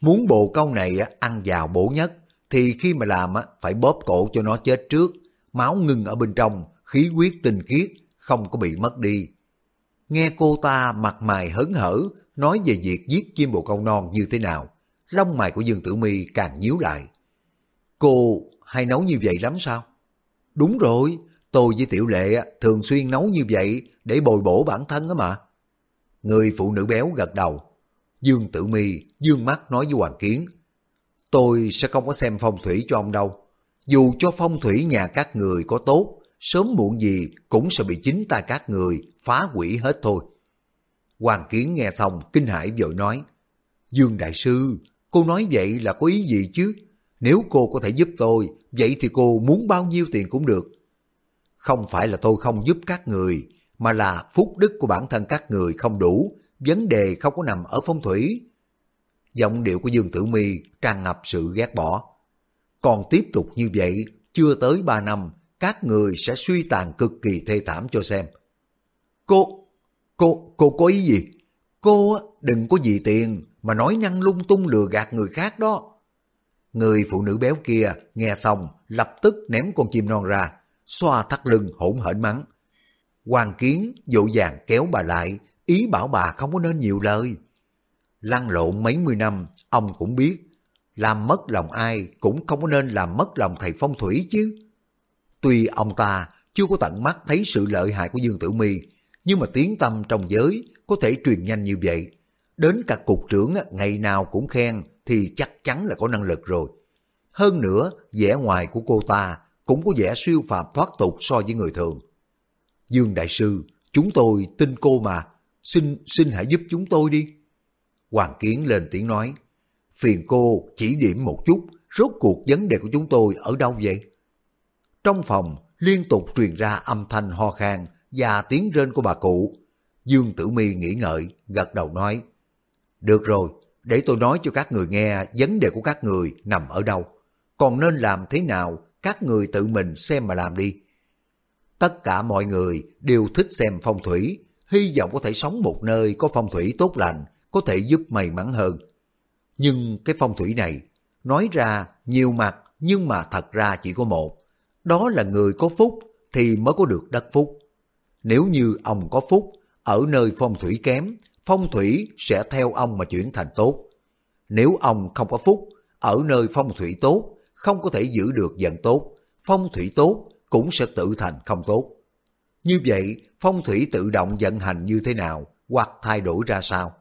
Muốn bồ câu này ăn vào bổ nhất, thì khi mà làm phải bóp cổ cho nó chết trước, máu ngưng ở bên trong, khí huyết tinh khiết, không có bị mất đi. Nghe cô ta mặt mày hớn hở, nói về việc giết chim bồ câu non như thế nào, lông mày của Dương Tử Mi càng nhíu lại. Cô hay nấu như vậy lắm sao? Đúng rồi, tôi với Tiểu Lệ thường xuyên nấu như vậy để bồi bổ bản thân đó mà. Người phụ nữ béo gật đầu. Dương Tử Mi dương mắt nói với Hoàng Kiến. Tôi sẽ không có xem phong thủy cho ông đâu. Dù cho phong thủy nhà các người có tốt, sớm muộn gì cũng sẽ bị chính tay các người phá hủy hết thôi. Hoàng Kiến nghe xong kinh hãi vội nói. Dương Đại Sư, cô nói vậy là có ý gì chứ? Nếu cô có thể giúp tôi, vậy thì cô muốn bao nhiêu tiền cũng được. Không phải là tôi không giúp các người, mà là phúc đức của bản thân các người không đủ, vấn đề không có nằm ở phong thủy. Giọng điệu của Dương Tử Mi tràn ngập sự ghét bỏ. Còn tiếp tục như vậy, chưa tới ba năm, các người sẽ suy tàn cực kỳ thê thảm cho xem. Cô, cô, cô có ý gì? Cô đừng có gì tiền mà nói năng lung tung lừa gạt người khác đó. Người phụ nữ béo kia nghe xong lập tức ném con chim non ra, xoa thắt lưng hỗn hển mắng. Hoàng Kiến dỗ dàng kéo bà lại, ý bảo bà không có nên nhiều lời. Lăn lộn mấy mươi năm, ông cũng biết, làm mất lòng ai cũng không có nên làm mất lòng thầy phong thủy chứ. Tuy ông ta chưa có tận mắt thấy sự lợi hại của Dương Tử Mi, nhưng mà tiếng tâm trong giới có thể truyền nhanh như vậy. Đến cả cục trưởng ngày nào cũng khen thì chắc chắn là có năng lực rồi. Hơn nữa, vẻ ngoài của cô ta cũng có vẻ siêu phàm thoát tục so với người thường. Dương Đại Sư, chúng tôi tin cô mà, xin xin hãy giúp chúng tôi đi. Hoàng Kiến lên tiếng nói, phiền cô chỉ điểm một chút, rốt cuộc vấn đề của chúng tôi ở đâu vậy? Trong phòng liên tục truyền ra âm thanh ho khan và tiếng rên của bà cụ. Dương Tử Mi nghĩ ngợi, gật đầu nói, được rồi, để tôi nói cho các người nghe vấn đề của các người nằm ở đâu. Còn nên làm thế nào, các người tự mình xem mà làm đi. Tất cả mọi người đều thích xem phong thủy, hy vọng có thể sống một nơi có phong thủy tốt lành, có thể giúp may mắn hơn. Nhưng cái phong thủy này, nói ra nhiều mặt nhưng mà thật ra chỉ có một. Đó là người có phúc thì mới có được đất phúc. Nếu như ông có phúc, ở nơi phong thủy kém, phong thủy sẽ theo ông mà chuyển thành tốt. Nếu ông không có phúc, ở nơi phong thủy tốt, không có thể giữ được vận tốt, phong thủy tốt cũng sẽ tự thành không tốt. Như vậy, phong thủy tự động vận hành như thế nào hoặc thay đổi ra sao?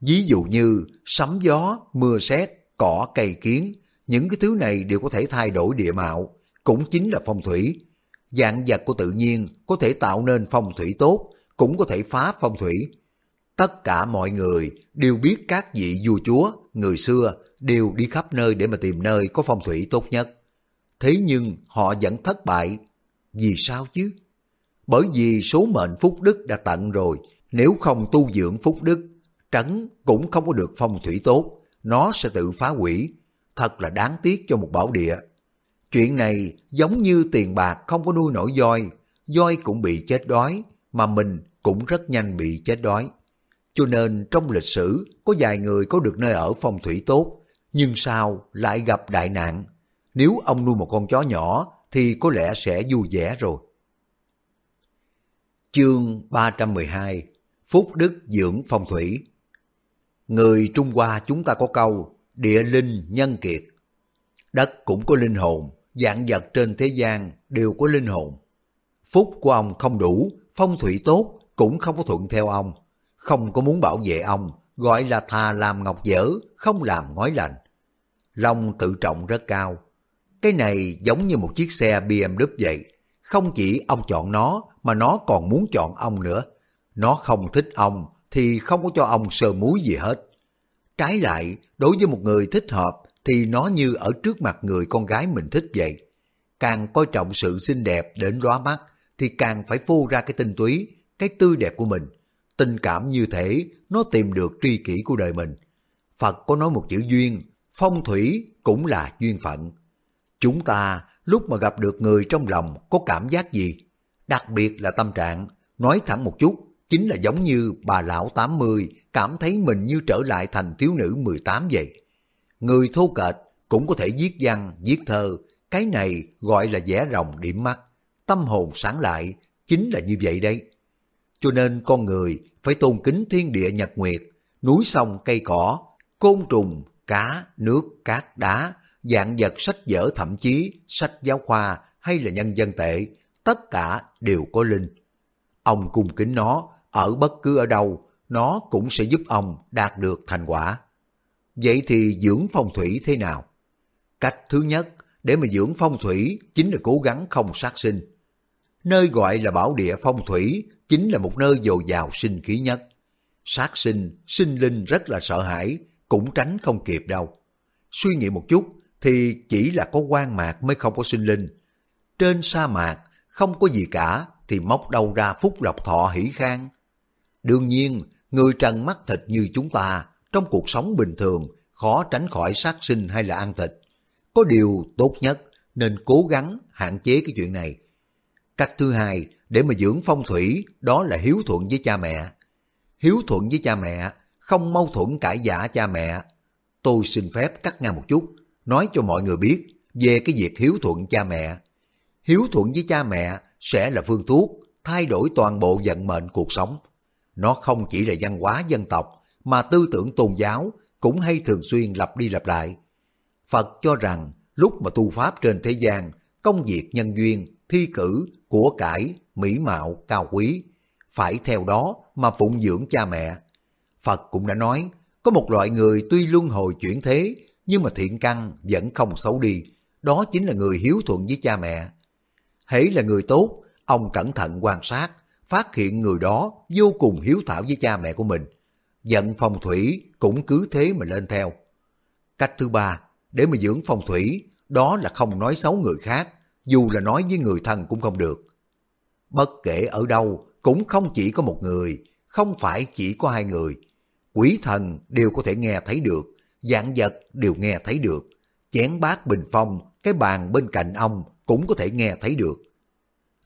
Ví dụ như sấm gió, mưa sét, cỏ cây kiến, những cái thứ này đều có thể thay đổi địa mạo, cũng chính là phong thủy. Dạng vật của tự nhiên có thể tạo nên phong thủy tốt, cũng có thể phá phong thủy. Tất cả mọi người đều biết các vị vua chúa, người xưa đều đi khắp nơi để mà tìm nơi có phong thủy tốt nhất. Thế nhưng họ vẫn thất bại. Vì sao chứ? Bởi vì số mệnh phúc đức đã tận rồi, nếu không tu dưỡng phúc đức, trấn cũng không có được phong thủy tốt, nó sẽ tự phá hủy. Thật là đáng tiếc cho một bảo địa. Chuyện này giống như tiền bạc không có nuôi nổi voi, voi cũng bị chết đói, mà mình cũng rất nhanh bị chết đói. Cho nên trong lịch sử có vài người có được nơi ở phong thủy tốt, nhưng sao lại gặp đại nạn. Nếu ông nuôi một con chó nhỏ thì có lẽ sẽ vui vẻ rồi. Chương 312 Phúc Đức Dưỡng Phong Thủy Người Trung Hoa chúng ta có câu địa linh nhân kiệt. Đất cũng có linh hồn, dạng vật trên thế gian đều có linh hồn. Phúc của ông không đủ, phong thủy tốt cũng không có thuận theo ông. Không có muốn bảo vệ ông, gọi là thà làm ngọc dở, không làm ngói lành. Long tự trọng rất cao. Cái này giống như một chiếc xe BMW vậy. Không chỉ ông chọn nó, mà nó còn muốn chọn ông nữa. Nó không thích ông, thì không có cho ông sơ muối gì hết. Trái lại, đối với một người thích hợp, thì nó như ở trước mặt người con gái mình thích vậy. Càng coi trọng sự xinh đẹp đến lóa mắt, thì càng phải phô ra cái tinh túy, cái tươi đẹp của mình. Tình cảm như thế, nó tìm được tri kỷ của đời mình. Phật có nói một chữ duyên, phong thủy cũng là duyên phận. Chúng ta lúc mà gặp được người trong lòng có cảm giác gì? Đặc biệt là tâm trạng, nói thẳng một chút, chính là giống như bà lão 80 cảm thấy mình như trở lại thành thiếu nữ 18 vậy. Người thô kệch cũng có thể viết văn, viết thơ, cái này gọi là vẽ rồng điểm mắt, tâm hồn sáng lại, chính là như vậy đấy. Cho nên con người phải tôn kính thiên địa nhật nguyệt, núi sông cây cỏ, côn trùng, cá, nước, cát, đá, dạng vật sách vở thậm chí sách giáo khoa hay là nhân dân tệ, tất cả đều có linh. Ông cung kính nó, ở bất cứ ở đâu, nó cũng sẽ giúp ông đạt được thành quả. Vậy thì dưỡng phong thủy thế nào? Cách thứ nhất để mà dưỡng phong thủy chính là cố gắng không sát sinh. Nơi gọi là bảo địa phong thủy chính là một nơi dồi dào sinh khí nhất. Sát sinh, sinh linh rất là sợ hãi, cũng tránh không kịp đâu. Suy nghĩ một chút thì chỉ là có quan mạc mới không có sinh linh. Trên sa mạc không có gì cả thì móc đâu ra phúc lộc thọ hỷ khang. Đương nhiên, người trần mắt thịt như chúng ta trong cuộc sống bình thường khó tránh khỏi sát sinh hay là ăn thịt. Có điều tốt nhất nên cố gắng hạn chế cái chuyện này. Cách thứ hai để mà dưỡng phong thủy đó là hiếu thuận với cha mẹ. Hiếu thuận với cha mẹ, không mâu thuẫn cãi giả cha mẹ. Tôi xin phép cắt ngang một chút, nói cho mọi người biết về cái việc hiếu thuận cha mẹ. Hiếu thuận với cha mẹ sẽ là phương thuốc thay đổi toàn bộ vận mệnh cuộc sống. Nó không chỉ là văn hóa dân tộc, mà tư tưởng tôn giáo cũng hay thường xuyên lặp đi lặp lại. Phật cho rằng lúc mà tu Pháp trên thế gian, công việc nhân duyên, thi cử, của cải, mỹ mạo, cao quý, phải theo đó mà phụng dưỡng cha mẹ. Phật cũng đã nói, có một loại người tuy luân hồi chuyển thế, nhưng mà thiện căn vẫn không xấu đi, đó chính là người hiếu thuận với cha mẹ. Hễ là người tốt, ông cẩn thận quan sát, phát hiện người đó vô cùng hiếu thảo với cha mẹ của mình. Giận phong thủy cũng cứ thế mà lên theo. Cách thứ ba, để mà dưỡng phong thủy, đó là không nói xấu người khác, dù là nói với người thân cũng không được. Bất kể ở đâu, cũng không chỉ có một người, không phải chỉ có hai người. Quỷ thần đều có thể nghe thấy được, dạng vật đều nghe thấy được. Chén bát bình phong, cái bàn bên cạnh ông cũng có thể nghe thấy được.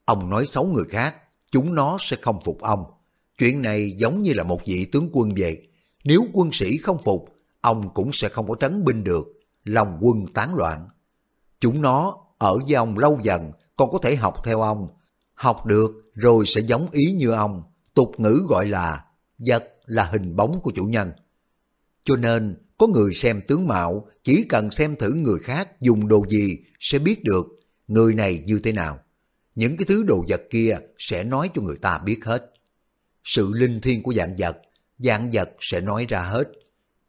Ông nói xấu người khác, chúng nó sẽ không phục ông. Chuyện này giống như là một vị tướng quân vậy. Nếu quân sĩ không phục, ông cũng sẽ không có trấn binh được, lòng quân tán loạn. Chúng nó ở với ông lâu dần còn có thể học theo ông. Học được rồi sẽ giống ý như ông. Tục ngữ gọi là vật là hình bóng của chủ nhân. Cho nên có người xem tướng mạo chỉ cần xem thử người khác dùng đồ gì sẽ biết được người này như thế nào. Những cái thứ đồ vật kia sẽ nói cho người ta biết hết. Sự linh thiêng của dạng vật, dạng vật sẽ nói ra hết.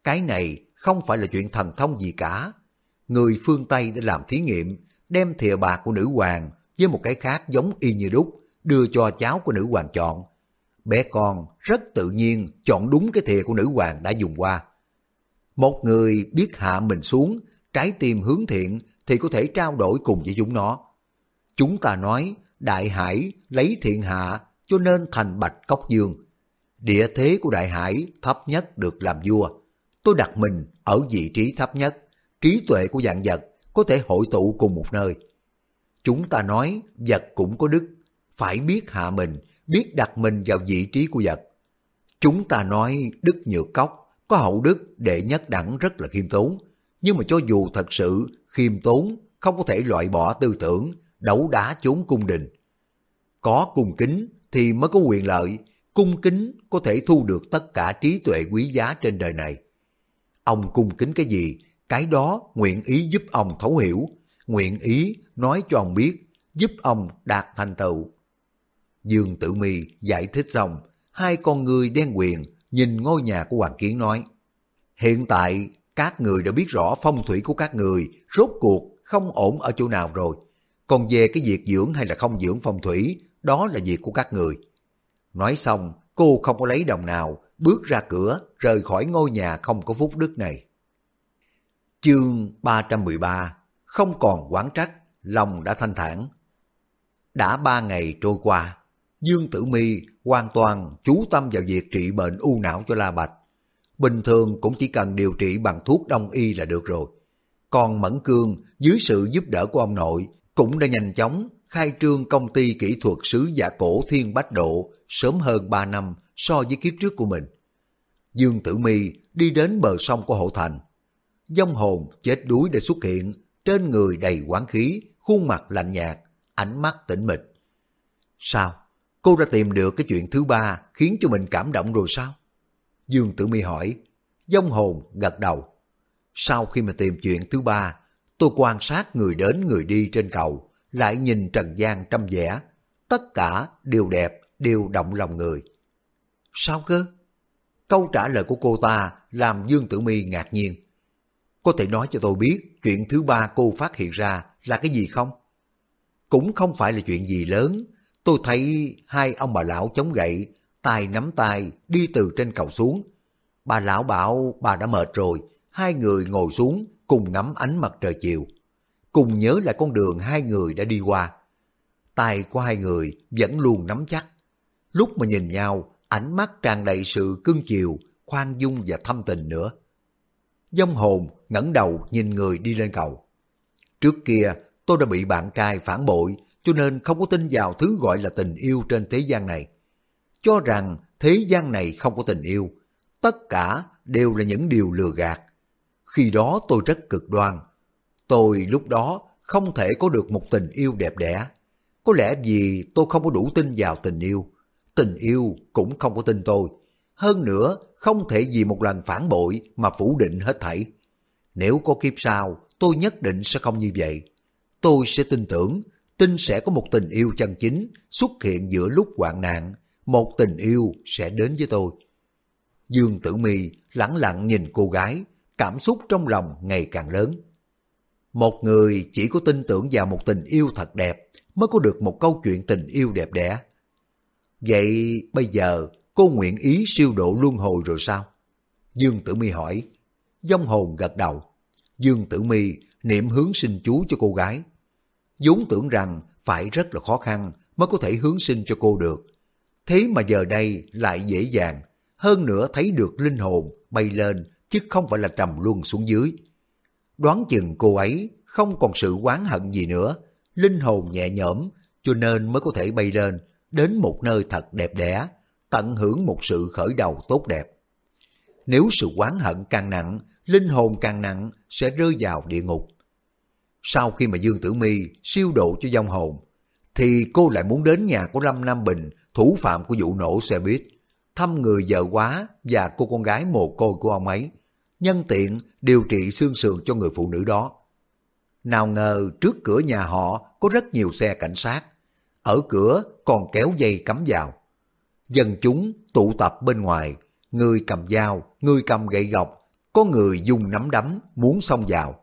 Cái này không phải là chuyện thần thông gì cả. Người phương Tây đã làm thí nghiệm, đem thìa bạc của nữ hoàng với một cái khác giống y như đúc, đưa cho cháu của nữ hoàng chọn. Bé con rất tự nhiên chọn đúng cái thìa của nữ hoàng đã dùng qua. Một người biết hạ mình xuống, trái tim hướng thiện thì có thể trao đổi cùng với chúng nó. Chúng ta nói đại hải lấy thiện hạ cho nên thành bạch cốc dương. Địa thế của đại hải thấp nhất được làm vua. Tôi đặt mình ở vị trí thấp nhất. Trí tuệ của dạng vật có thể hội tụ cùng một nơi. Chúng ta nói vật cũng có đức, phải biết hạ mình, biết đặt mình vào vị trí của vật. Chúng ta nói đức nhược cốc, có hậu đức đệ nhất đẳng rất là khiêm tốn, nhưng mà cho dù thật sự khiêm tốn, không có thể loại bỏ tư tưởng, đấu đá chốn cung đình. Có cung kính thì mới có quyền lợi, cung kính có thể thu được tất cả trí tuệ quý giá trên đời này. Ông cung kính cái gì, cái đó nguyện ý giúp ông thấu hiểu, nguyện ý nói cho ông biết, giúp ông đạt thành tựu. Dương Tử Mi giải thích xong, hai con người đen quyền nhìn ngôi nhà của Hoàng Kiến nói, hiện tại các người đã biết rõ phong thủy của các người rốt cuộc không ổn ở chỗ nào rồi. Còn về cái việc dưỡng hay là không dưỡng phong thủy, đó là việc của các người. Nói xong, cô không có lấy đồng nào, bước ra cửa, rời khỏi ngôi nhà không có phúc đức này. Chương 313 Không còn quán trách, lòng đã thanh thản. Đã ba ngày trôi qua, Dương Tử Mi hoàn toàn chú tâm vào việc trị bệnh u não cho La Bạch. Bình thường cũng chỉ cần điều trị bằng thuốc đông y là được rồi. Còn Mẫn Cương dưới sự giúp đỡ của ông nội cũng đã nhanh chóng khai trương công ty kỹ thuật sứ giả cổ Thiên Bách Độ sớm hơn 3 năm so với kiếp trước của mình. Dương Tử Mi đi đến bờ sông của Hậu Thành. Dông hồn chết đuối đã xuất hiện, trên người đầy quán khí, khuôn mặt lạnh nhạt, ánh mắt tĩnh mịch. Sao? Cô đã tìm được cái chuyện thứ ba khiến cho mình cảm động rồi sao? Dương Tử Mi hỏi. Dông hồn gật đầu. Sau khi mà tìm chuyện thứ ba, tôi quan sát người đến người đi trên cầu, lại nhìn Trần gian trăm vẻ. Tất cả đều đẹp, đều động lòng người. Sao cơ? Câu trả lời của cô ta làm Dương Tử Mi ngạc nhiên. Có thể nói cho tôi biết chuyện thứ ba cô phát hiện ra là cái gì không? Cũng không phải là chuyện gì lớn. Tôi thấy hai ông bà lão chống gậy, tay nắm tay đi từ trên cầu xuống. Bà lão bảo bà đã mệt rồi, hai người ngồi xuống cùng ngắm ánh mặt trời chiều. Cùng nhớ lại con đường hai người đã đi qua. Tay của hai người vẫn luôn nắm chắc. Lúc mà nhìn nhau, ánh mắt tràn đầy sự cưng chiều, khoan dung và thâm tình nữa. Dông hồn ngẩng đầu nhìn người đi lên cầu. Trước kia tôi đã bị bạn trai phản bội cho nên không có tin vào thứ gọi là tình yêu trên thế gian này. Cho rằng thế gian này không có tình yêu, tất cả đều là những điều lừa gạt. Khi đó tôi rất cực đoan. Tôi lúc đó không thể có được một tình yêu đẹp đẽ. Có lẽ vì tôi không có đủ tin vào tình yêu, tình yêu cũng không có tin tôi. Hơn nữa, không thể vì một lần phản bội mà phủ định hết thảy. Nếu có kiếp sau, tôi nhất định sẽ không như vậy. Tôi sẽ tin tưởng, tin sẽ có một tình yêu chân chính xuất hiện giữa lúc hoạn nạn, một tình yêu sẽ đến với tôi. Dương Tử Mi lẳng lặng nhìn cô gái, cảm xúc trong lòng ngày càng lớn. Một người chỉ có tin tưởng vào một tình yêu thật đẹp mới có được một câu chuyện tình yêu đẹp đẽ. Vậy bây giờ cô nguyện ý siêu độ luân hồi rồi sao? Dương Tử Mi hỏi. Dông hồn gật đầu. Dương Tử Mi niệm hướng sinh chú cho cô gái. vốn tưởng rằng phải rất là khó khăn mới có thể hướng sinh cho cô được. Thế mà giờ đây lại dễ dàng, hơn nữa thấy được linh hồn bay lên chứ không phải là trầm luân xuống dưới. Đoán chừng cô ấy không còn sự oán hận gì nữa, linh hồn nhẹ nhõm cho nên mới có thể bay lên đến một nơi thật đẹp đẽ, tận hưởng một sự khởi đầu tốt đẹp. Nếu sự oán hận càng nặng, linh hồn càng nặng sẽ rơi vào địa ngục. Sau khi mà Dương Tử Mi siêu độ cho dòng hồn, thì cô lại muốn đến nhà của Lâm Nam Bình, thủ phạm của vụ nổ xe buýt, thăm người vợ quá và cô con gái mồ côi của ông ấy, nhân tiện điều trị xương sườn cho người phụ nữ đó. Nào ngờ trước cửa nhà họ có rất nhiều xe cảnh sát, ở cửa còn kéo dây cắm vào. Dân chúng tụ tập bên ngoài, người cầm dao, người cầm gậy gọc, có người dùng nắm đấm muốn xông vào.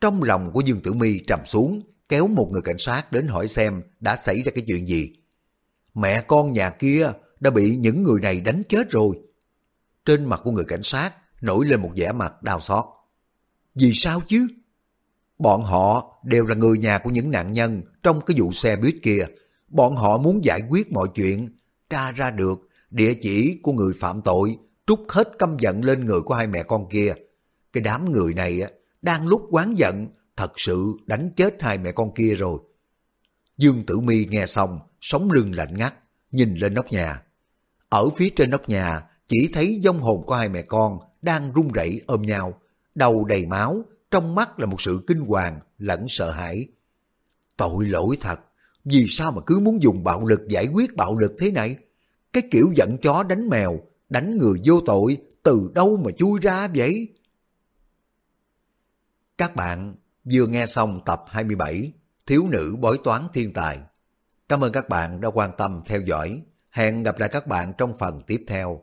Trong lòng của Dương Tử Mi trầm xuống, kéo một người cảnh sát đến hỏi xem đã xảy ra cái chuyện gì. Mẹ con nhà kia đã bị những người này đánh chết rồi. Trên mặt của người cảnh sát nổi lên một vẻ mặt đau xót. Vì sao chứ? Bọn họ đều là người nhà của những nạn nhân trong cái vụ xe buýt kia. Bọn họ muốn giải quyết mọi chuyện, tra ra được địa chỉ của người phạm tội, trút hết căm giận lên người của hai mẹ con kia. Cái đám người này đang lúc quán giận, thật sự đánh chết hai mẹ con kia rồi. Dương Tử Mi nghe xong, sống lưng lạnh ngắt, nhìn lên nóc nhà. Ở phía trên nóc nhà, chỉ thấy dông hồn của hai mẹ con đang run rẩy ôm nhau, đầu đầy máu, trong mắt là một sự kinh hoàng lẫn sợ hãi. Tội lỗi thật, vì sao mà cứ muốn dùng bạo lực giải quyết bạo lực thế này? Cái kiểu giận chó đánh mèo, đánh người vô tội, từ đâu mà chui ra vậy? Các bạn vừa nghe xong tập 27 Thiếu nữ bói toán thiên tài. Cảm ơn các bạn đã quan tâm theo dõi. Hẹn gặp lại các bạn trong phần tiếp theo.